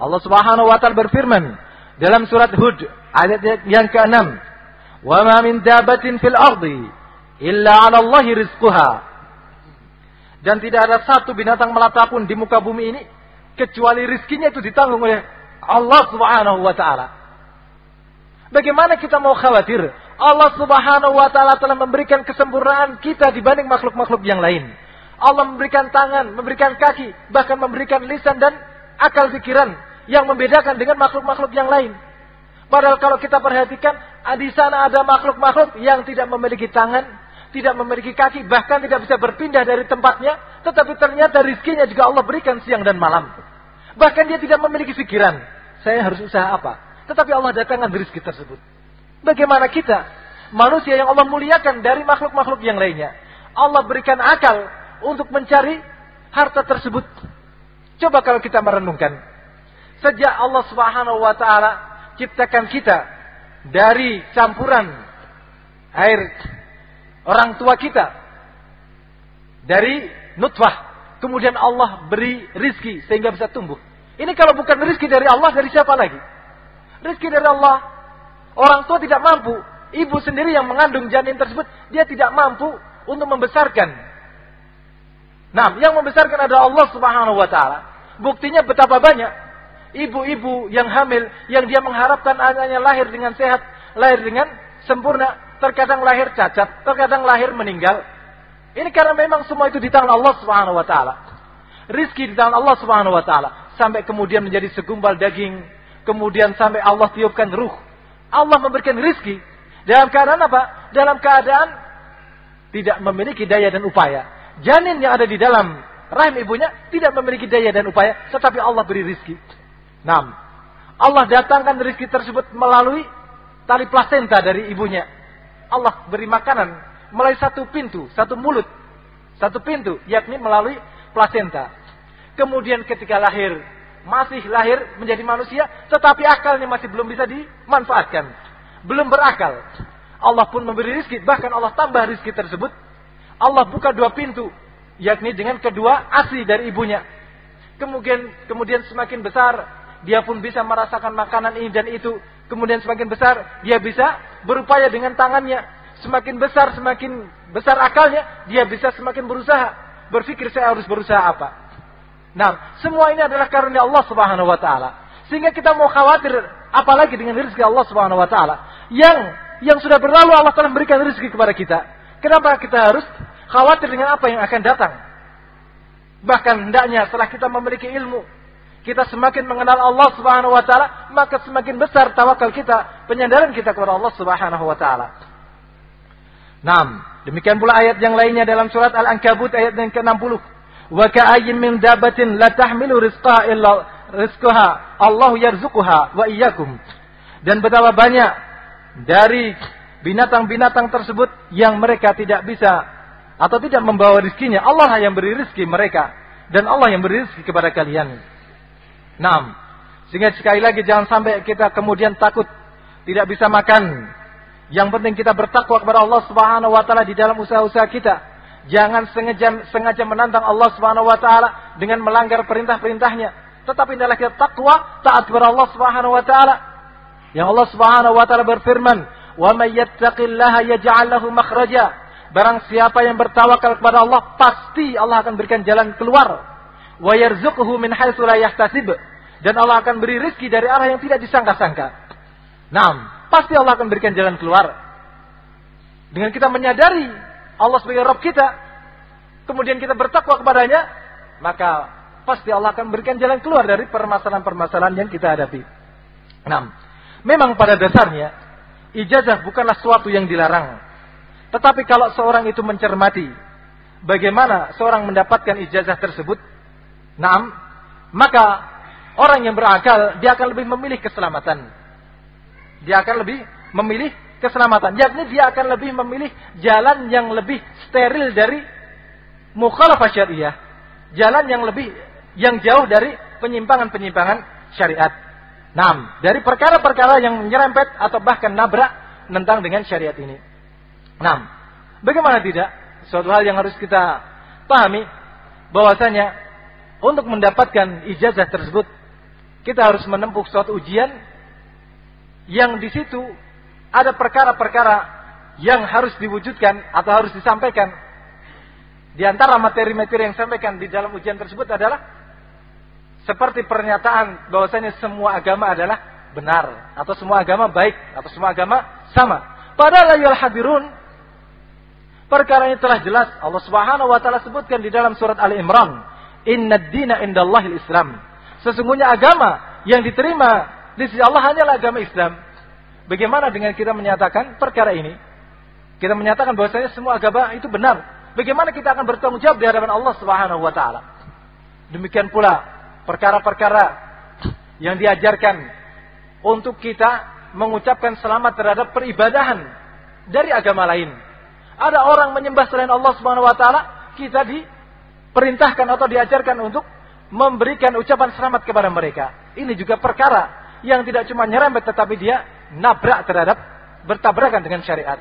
Allah Subhanahu wa taala berfirman dalam surat Hud ayat yang ke-6, "Wa ma min dabatin fil ardi illa 'ala Allahi rizquha." Dan tidak ada satu binatang melata pun di muka bumi ini kecuali rizkinya itu ditanggung oleh Allah Subhanahu wa taala. Bagaimana kita mau khawatir? Allah Subhanahu wa taala telah memberikan kesempurnaan kita dibanding makhluk-makhluk yang lain. Allah memberikan tangan, memberikan kaki, bahkan memberikan lisan dan akal pikiran yang membedakan dengan makhluk-makhluk yang lain. Padahal kalau kita perhatikan, di sana ada makhluk-makhluk yang tidak memiliki tangan, tidak memiliki kaki, bahkan tidak bisa berpindah dari tempatnya. Tetapi ternyata rizkinya juga Allah berikan siang dan malam. Bahkan dia tidak memiliki pikiran. Saya harus usaha apa? Tetapi Allah datangkan rizki tersebut. Bagaimana kita? Manusia yang Allah muliakan dari makhluk-makhluk yang lainnya. Allah berikan akal untuk mencari harta tersebut. Coba kalau kita merenungkan. Sejak Allah subhanahu wa ta'ala ciptakan kita dari campuran air orang tua kita. Dari nutfah. Kemudian Allah beri rizki sehingga bisa tumbuh. Ini kalau bukan rizki dari Allah dari siapa lagi? Rizki dari Allah. Orang tua tidak mampu. Ibu sendiri yang mengandung janin tersebut dia tidak mampu untuk membesarkan. Nah yang membesarkan adalah Allah subhanahu wa ta'ala. Buktinya betapa banyak. Ibu-ibu yang hamil yang dia mengharapkan anaknya lahir dengan sehat, lahir dengan sempurna, terkadang lahir cacat, terkadang lahir meninggal. Ini karena memang semua itu di tangan Allah Subhanahu wa taala. Rizki di tangan Allah Subhanahu wa taala sampai kemudian menjadi segumpal daging, kemudian sampai Allah tiupkan ruh. Allah memberikan rizki dalam keadaan apa? Dalam keadaan tidak memiliki daya dan upaya. Janin yang ada di dalam rahim ibunya tidak memiliki daya dan upaya, tetapi Allah beri rizki. Nah, Allah datangkan rizki tersebut melalui tali plasenta dari ibunya. Allah beri makanan melalui satu pintu, satu mulut, satu pintu, yakni melalui plasenta. Kemudian ketika lahir, masih lahir menjadi manusia, tetapi akalnya masih belum bisa dimanfaatkan. Belum berakal. Allah pun memberi rizki, bahkan Allah tambah rizki tersebut. Allah buka dua pintu, yakni dengan kedua asli dari ibunya. Kemudian kemudian semakin besar dia pun bisa merasakan makanan ini dan itu. Kemudian semakin besar dia bisa berupaya dengan tangannya. Semakin besar semakin besar akalnya dia bisa semakin berusaha berpikir saya harus berusaha apa. Nah, semua ini adalah karunia Allah Subhanahu wa taala. Sehingga kita mau khawatir apalagi dengan rezeki Allah Subhanahu wa taala yang yang sudah berlalu Allah telah memberikan rezeki kepada kita. Kenapa kita harus khawatir dengan apa yang akan datang. Bahkan hendaknya setelah kita memiliki ilmu, kita semakin mengenal Allah Subhanahu wa taala, maka semakin besar tawakal kita, penyandaran kita kepada Allah Subhanahu wa taala. Naam, demikian pula ayat yang lainnya dalam surat Al-Ankabut ayat yang ke-60. Wa ka'ayyin min dabatin la tahmilu rizqaha illa rizqaha Allahu yarzuquha wa iyyakum. Dan betapa banyak dari binatang-binatang tersebut yang mereka tidak bisa atau tidak membawa rizkinya. Allah yang beri rizki mereka. Dan Allah yang beri rizki kepada kalian. Nah, sehingga sekali lagi jangan sampai kita kemudian takut tidak bisa makan. Yang penting kita bertakwa kepada Allah Subhanahu wa taala di dalam usaha-usaha kita. Jangan sengaja sengaja menantang Allah Subhanahu wa taala dengan melanggar perintah-perintahnya. Tetapi adalah kita takwa, taat kepada Allah Subhanahu wa taala. Yang Allah Subhanahu wa taala berfirman, "Wa may yattaqillaha yaj'al lahu makhraja Barang siapa yang bertawakal kepada Allah, pasti Allah akan berikan jalan keluar. Wa yarzuquhu min haitsu. Dan Allah akan beri rezeki dari arah yang tidak disangka-sangka. Nah, pasti Allah akan berikan jalan keluar. Dengan kita menyadari Allah sebagai Rabb kita, kemudian kita bertakwa kepadanya, maka pasti Allah akan berikan jalan keluar dari permasalahan-permasalahan yang kita hadapi. Nah, memang pada dasarnya ijazah bukanlah sesuatu yang dilarang. Tetapi kalau seorang itu mencermati bagaimana seorang mendapatkan ijazah tersebut, naam, maka orang yang berakal dia akan lebih memilih keselamatan. Dia akan lebih memilih keselamatan. Yakni dia akan lebih memilih jalan yang lebih steril dari mukhalafah syariah. Jalan yang lebih yang jauh dari penyimpangan-penyimpangan syariat. Naam, dari perkara-perkara yang menyerempet atau bahkan nabrak tentang dengan syariat ini. Nah, bagaimana tidak? Suatu hal yang harus kita pahami bahwasanya untuk mendapatkan ijazah tersebut kita harus menempuh suatu ujian yang di situ ada perkara-perkara yang harus diwujudkan atau harus disampaikan. Di antara materi-materi yang disampaikan di dalam ujian tersebut adalah seperti pernyataan bahwasanya semua agama adalah benar atau semua agama baik atau semua agama sama. Padahal ayol hadirun Perkara ini telah jelas Allah Subhanahu wa taala sebutkan di dalam surat Ali Imran, "Inna dina indallahil Islam." Sesungguhnya agama yang diterima di sisi Allah hanyalah agama Islam. Bagaimana dengan kita menyatakan perkara ini? Kita menyatakan bahwasanya semua agama itu benar. Bagaimana kita akan bertanggung jawab di hadapan Allah Subhanahu wa taala? Demikian pula perkara-perkara yang diajarkan untuk kita mengucapkan selamat terhadap peribadahan dari agama lain ada orang menyembah selain Allah Subhanahu wa taala, kita diperintahkan atau diajarkan untuk memberikan ucapan selamat kepada mereka. Ini juga perkara yang tidak cuma nyerempet tetapi dia nabrak terhadap bertabrakan dengan syariat.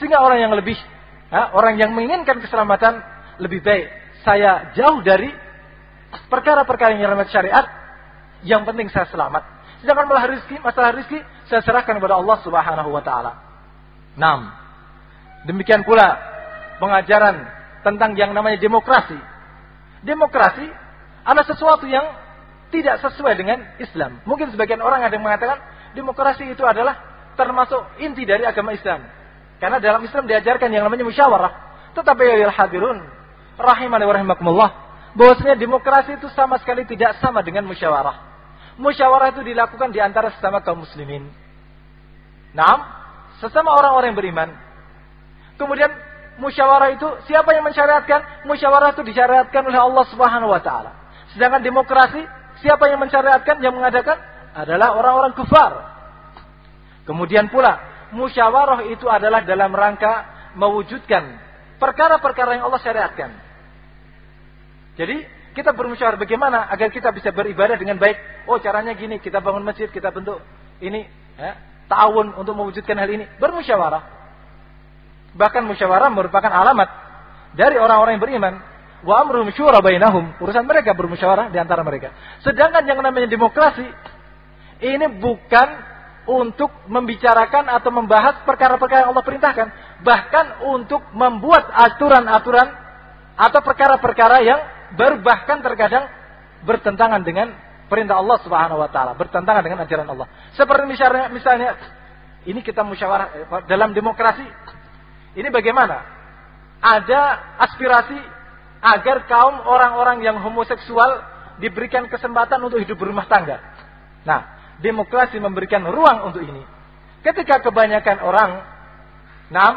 Sehingga orang yang lebih ya, orang yang menginginkan keselamatan lebih baik saya jauh dari perkara-perkara yang nyerempet syariat. Yang penting saya selamat. Sedangkan masalah rizki, masalah rizki saya serahkan kepada Allah Subhanahu wa taala. 6. Demikian pula pengajaran tentang yang namanya demokrasi. Demokrasi adalah sesuatu yang tidak sesuai dengan Islam. Mungkin sebagian orang ada yang mengatakan demokrasi itu adalah termasuk inti dari agama Islam. Karena dalam Islam diajarkan yang namanya musyawarah. Tetapi ya hadirun rahimani wa rahimakumullah bahwasanya demokrasi itu sama sekali tidak sama dengan musyawarah. Musyawarah itu dilakukan di antara sesama kaum muslimin. Nah, sesama orang-orang yang beriman Kemudian musyawarah itu siapa yang mensyariatkan? Musyawarah itu disyariatkan oleh Allah Subhanahu wa taala. Sedangkan demokrasi siapa yang mensyariatkan yang mengadakan adalah orang-orang kufar. Kemudian pula musyawarah itu adalah dalam rangka mewujudkan perkara-perkara yang Allah syariatkan. Jadi kita bermusyawarah bagaimana agar kita bisa beribadah dengan baik. Oh caranya gini, kita bangun masjid, kita bentuk ini ya, tahun untuk mewujudkan hal ini. Bermusyawarah. Bahkan musyawarah merupakan alamat dari orang-orang yang beriman. Wa amruhum syura bainahum. Urusan mereka bermusyawarah di antara mereka. Sedangkan yang namanya demokrasi ini bukan untuk membicarakan atau membahas perkara-perkara yang Allah perintahkan, bahkan untuk membuat aturan-aturan atau perkara-perkara yang berbahkan terkadang bertentangan dengan perintah Allah Subhanahu wa taala, bertentangan dengan ajaran Allah. Seperti misalnya misalnya ini kita musyawarah eh, dalam demokrasi ini bagaimana? Ada aspirasi agar kaum orang-orang yang homoseksual diberikan kesempatan untuk hidup berumah tangga. Nah, demokrasi memberikan ruang untuk ini. Ketika kebanyakan orang, nah,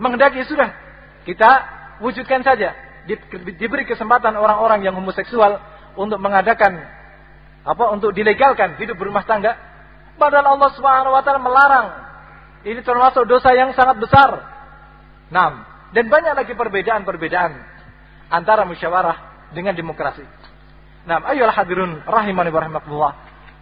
menghendaki sudah kita wujudkan saja di, diberi kesempatan orang-orang yang homoseksual untuk mengadakan apa untuk dilegalkan hidup berumah tangga padahal Allah taala melarang ini termasuk dosa yang sangat besar Nah, dan banyak lagi perbedaan-perbedaan antara musyawarah dengan demokrasi. Nah, ayolah hadirun rahimani wa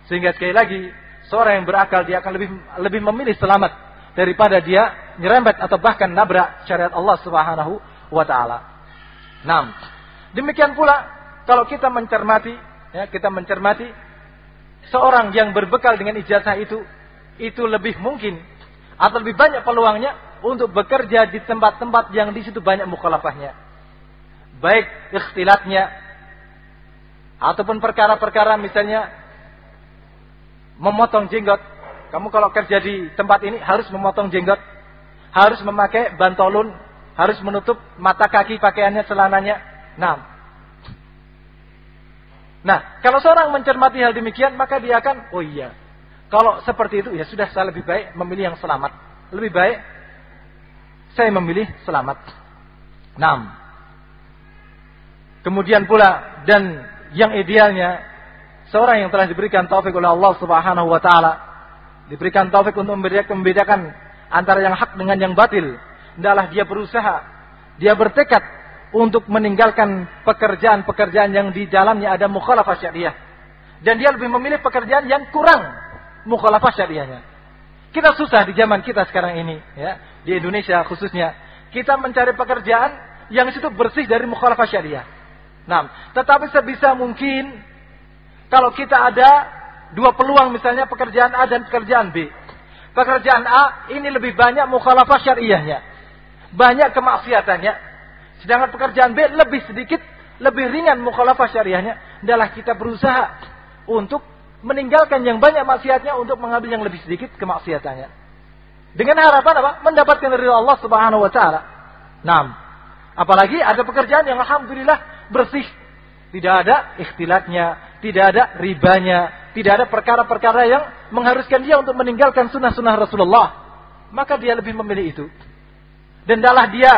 Sehingga sekali lagi, seorang yang berakal dia akan lebih lebih memilih selamat daripada dia nyerempet atau bahkan nabrak syariat Allah Subhanahu wa taala. Nah, demikian pula kalau kita mencermati ya, kita mencermati seorang yang berbekal dengan ijazah itu itu lebih mungkin atau lebih banyak peluangnya untuk bekerja di tempat-tempat yang di situ banyak mukhalafahnya. Baik ikhtilatnya ataupun perkara-perkara misalnya memotong jenggot. Kamu kalau kerja di tempat ini harus memotong jenggot, harus memakai bantolun, harus menutup mata kaki pakaiannya celananya. Nah, Nah, kalau seorang mencermati hal demikian, maka dia akan, oh iya, kalau seperti itu, ya sudah saya lebih baik memilih yang selamat. Lebih baik saya memilih selamat. Enam. Kemudian pula dan yang idealnya seorang yang telah diberikan taufik oleh Allah Subhanahu wa taala diberikan taufik untuk membedakan antara yang hak dengan yang batil. Hendaklah dia berusaha, dia bertekad untuk meninggalkan pekerjaan-pekerjaan yang di dalamnya ada mukhalafah syariah. Dan dia lebih memilih pekerjaan yang kurang mukhalafah syariahnya. Kita susah di zaman kita sekarang ini, ya di Indonesia khususnya, kita mencari pekerjaan yang situ bersih dari mukhalafah syariah. Nah, tetapi sebisa mungkin kalau kita ada dua peluang misalnya pekerjaan A dan pekerjaan B. Pekerjaan A ini lebih banyak mukhalafah syariahnya. Banyak kemaksiatannya. Sedangkan pekerjaan B lebih sedikit, lebih ringan mukhalafah syariahnya. Adalah kita berusaha untuk meninggalkan yang banyak maksiatnya untuk mengambil yang lebih sedikit kemaksiatannya. Dengan harapan apa? Mendapatkan ridha Allah Subhanahu wa taala. Nah, apalagi ada pekerjaan yang alhamdulillah bersih. Tidak ada ikhtilatnya, tidak ada ribanya, tidak ada perkara-perkara yang mengharuskan dia untuk meninggalkan sunnah-sunnah Rasulullah. Maka dia lebih memilih itu. Dan dalah dia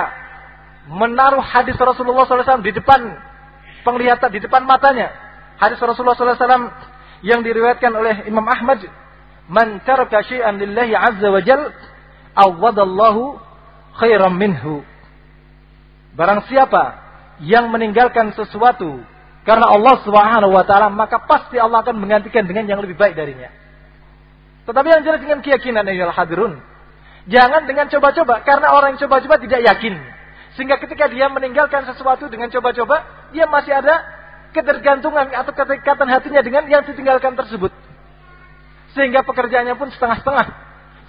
menaruh hadis Rasulullah SAW di depan penglihatan, di depan matanya. Hadis Rasulullah SAW yang diriwayatkan oleh Imam Ahmad man taraka syai'an lillahi azza wa jal awadallahu khairan minhu. Barang siapa yang meninggalkan sesuatu karena Allah Subhanahu wa taala maka pasti Allah akan menggantikan dengan yang lebih baik darinya. Tetapi yang jelas dengan keyakinan ayyuhal hadirun jangan dengan coba-coba karena orang yang coba-coba tidak yakin. Sehingga ketika dia meninggalkan sesuatu dengan coba-coba dia masih ada ketergantungan atau keterikatan hatinya dengan yang ditinggalkan tersebut sehingga pekerjaannya pun setengah-setengah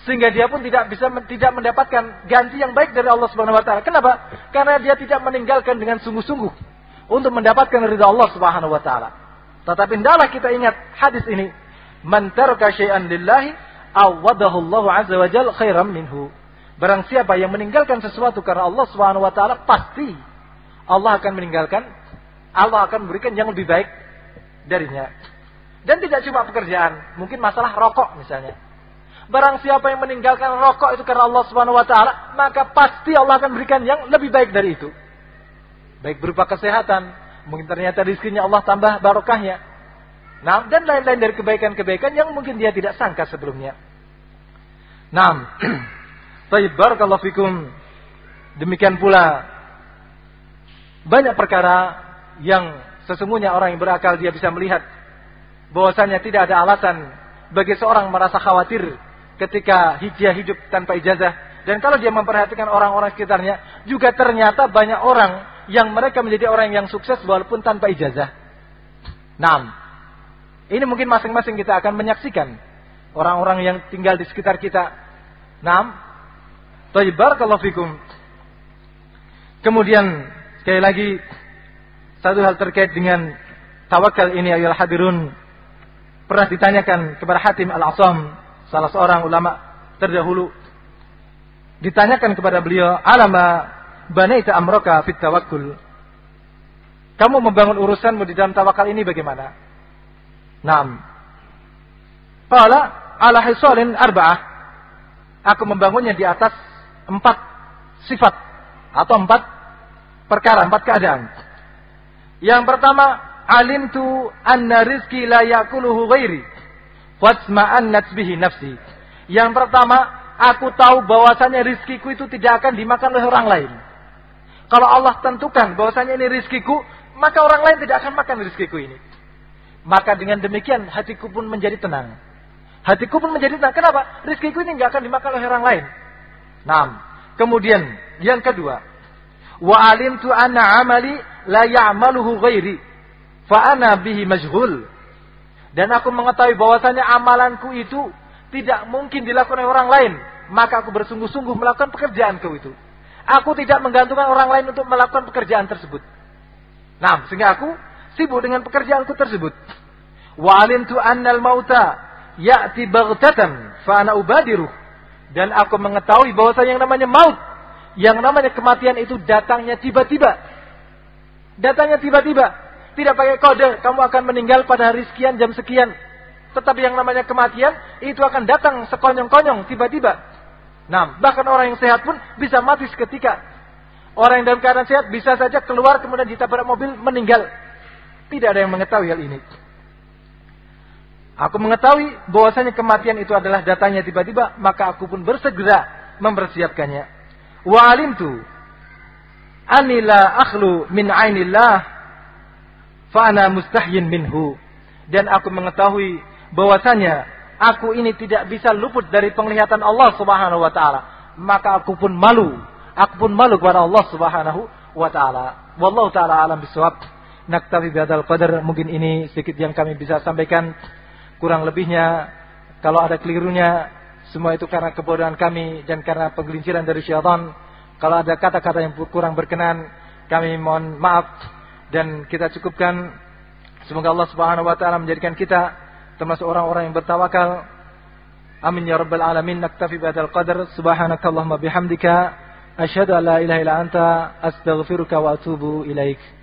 sehingga dia pun tidak bisa tidak mendapatkan ganti yang baik dari Allah Subhanahu wa taala. Kenapa? Karena dia tidak meninggalkan dengan sungguh-sungguh untuk mendapatkan ridha Allah Subhanahu wa taala. Tetapi hendaklah kita ingat hadis ini, "Man taraka syai'an lillahi awadahu Allah azza wa jalla khairan minhu." Barang siapa yang meninggalkan sesuatu karena Allah Subhanahu wa taala, pasti Allah akan meninggalkan Allah akan memberikan yang lebih baik darinya. Dan tidak cuma pekerjaan, mungkin masalah rokok misalnya. Barang siapa yang meninggalkan rokok itu karena Allah Subhanahu wa taala, maka pasti Allah akan berikan yang lebih baik dari itu. Baik berupa kesehatan, mungkin ternyata rizkinya Allah tambah barokahnya. Nah, dan lain-lain dari kebaikan-kebaikan yang mungkin dia tidak sangka sebelumnya. Nah, [CLEARS THROAT] Tayyib barakallahu fikum. Demikian pula banyak perkara yang sesungguhnya orang yang berakal dia bisa melihat bahwasanya tidak ada alasan bagi seorang merasa khawatir ketika hijrah hidup tanpa ijazah. Dan kalau dia memperhatikan orang-orang sekitarnya, juga ternyata banyak orang yang mereka menjadi orang yang sukses walaupun tanpa ijazah. Nah, ini mungkin masing-masing kita akan menyaksikan orang-orang yang tinggal di sekitar kita. Nah, Tayyib barakallahu fikum. Kemudian sekali lagi satu hal terkait dengan tawakal ini ayol hadirun pernah ditanyakan kepada Hatim Al-Asam salah seorang ulama terdahulu ditanyakan kepada beliau alama banaita amroka fit tawakkul kamu membangun urusanmu di dalam tawakal ini bagaimana? Naam. Qala ala hisalin arba'ah. Aku membangunnya di atas empat sifat atau empat perkara, empat keadaan. Yang pertama, alim tu anna rizki la yakuluhu ghairi. Fasma'annat bihi nafsi. Yang pertama, aku tahu bahwasanya rizkiku itu tidak akan dimakan oleh orang lain. Kalau Allah tentukan bahwasanya ini rizkiku, maka orang lain tidak akan makan rizkiku ini. Maka dengan demikian hatiku pun menjadi tenang. Hatiku pun menjadi tenang. Kenapa? Rizkiku ini nggak akan dimakan oleh orang lain. Nah, kemudian yang kedua, wa alimtu anna amali la ya'maluhu ghairi fa ana bihi majhul. Dan aku mengetahui bahwasanya amalanku itu tidak mungkin dilakukan oleh orang lain, maka aku bersungguh-sungguh melakukan pekerjaanku itu. Aku tidak menggantungkan orang lain untuk melakukan pekerjaan tersebut. Nah, sehingga aku sibuk dengan pekerjaanku tersebut. Wa alimtu annal mauta ya'ti baghtatan fa ana ubadiruh dan aku mengetahui bahwasanya yang namanya maut, yang namanya kematian itu datangnya tiba-tiba. Datangnya tiba-tiba. Tidak pakai kode, kamu akan meninggal pada hari sekian, jam sekian. Tetapi yang namanya kematian, itu akan datang sekonyong-konyong, tiba-tiba. Nah, bahkan orang yang sehat pun bisa mati seketika. Orang yang dalam keadaan sehat bisa saja keluar kemudian ditabrak mobil meninggal. Tidak ada yang mengetahui hal ini. Aku mengetahui bahwasanya kematian itu adalah datanya tiba-tiba, maka aku pun bersegera mempersiapkannya. Wa alimtu anila akhlu min ainillah fa ana mustahyin minhu. Dan aku mengetahui bahwasanya aku ini tidak bisa luput dari penglihatan Allah Subhanahu wa taala. Maka aku pun malu. Aku pun malu kepada Allah Subhanahu wa taala. Wallahu taala alam bisawab. Naktafi bihadzal qadar. Mungkin ini sedikit yang kami bisa sampaikan. Kurang lebihnya kalau ada kelirunya semua itu karena kebodohan kami dan karena penggelinciran dari syaitan. Kalau ada kata-kata yang kurang berkenan, kami mohon maaf dan kita cukupkan. Semoga Allah Subhanahu wa taala menjadikan kita termasuk orang-orang yang bertawakal. Amin ya rabbal alamin. Naktafi bihadzal qadar. Subhanakallahumma bihamdika asyhadu an la ilaha illa anta astaghfiruka wa atubu ilaik.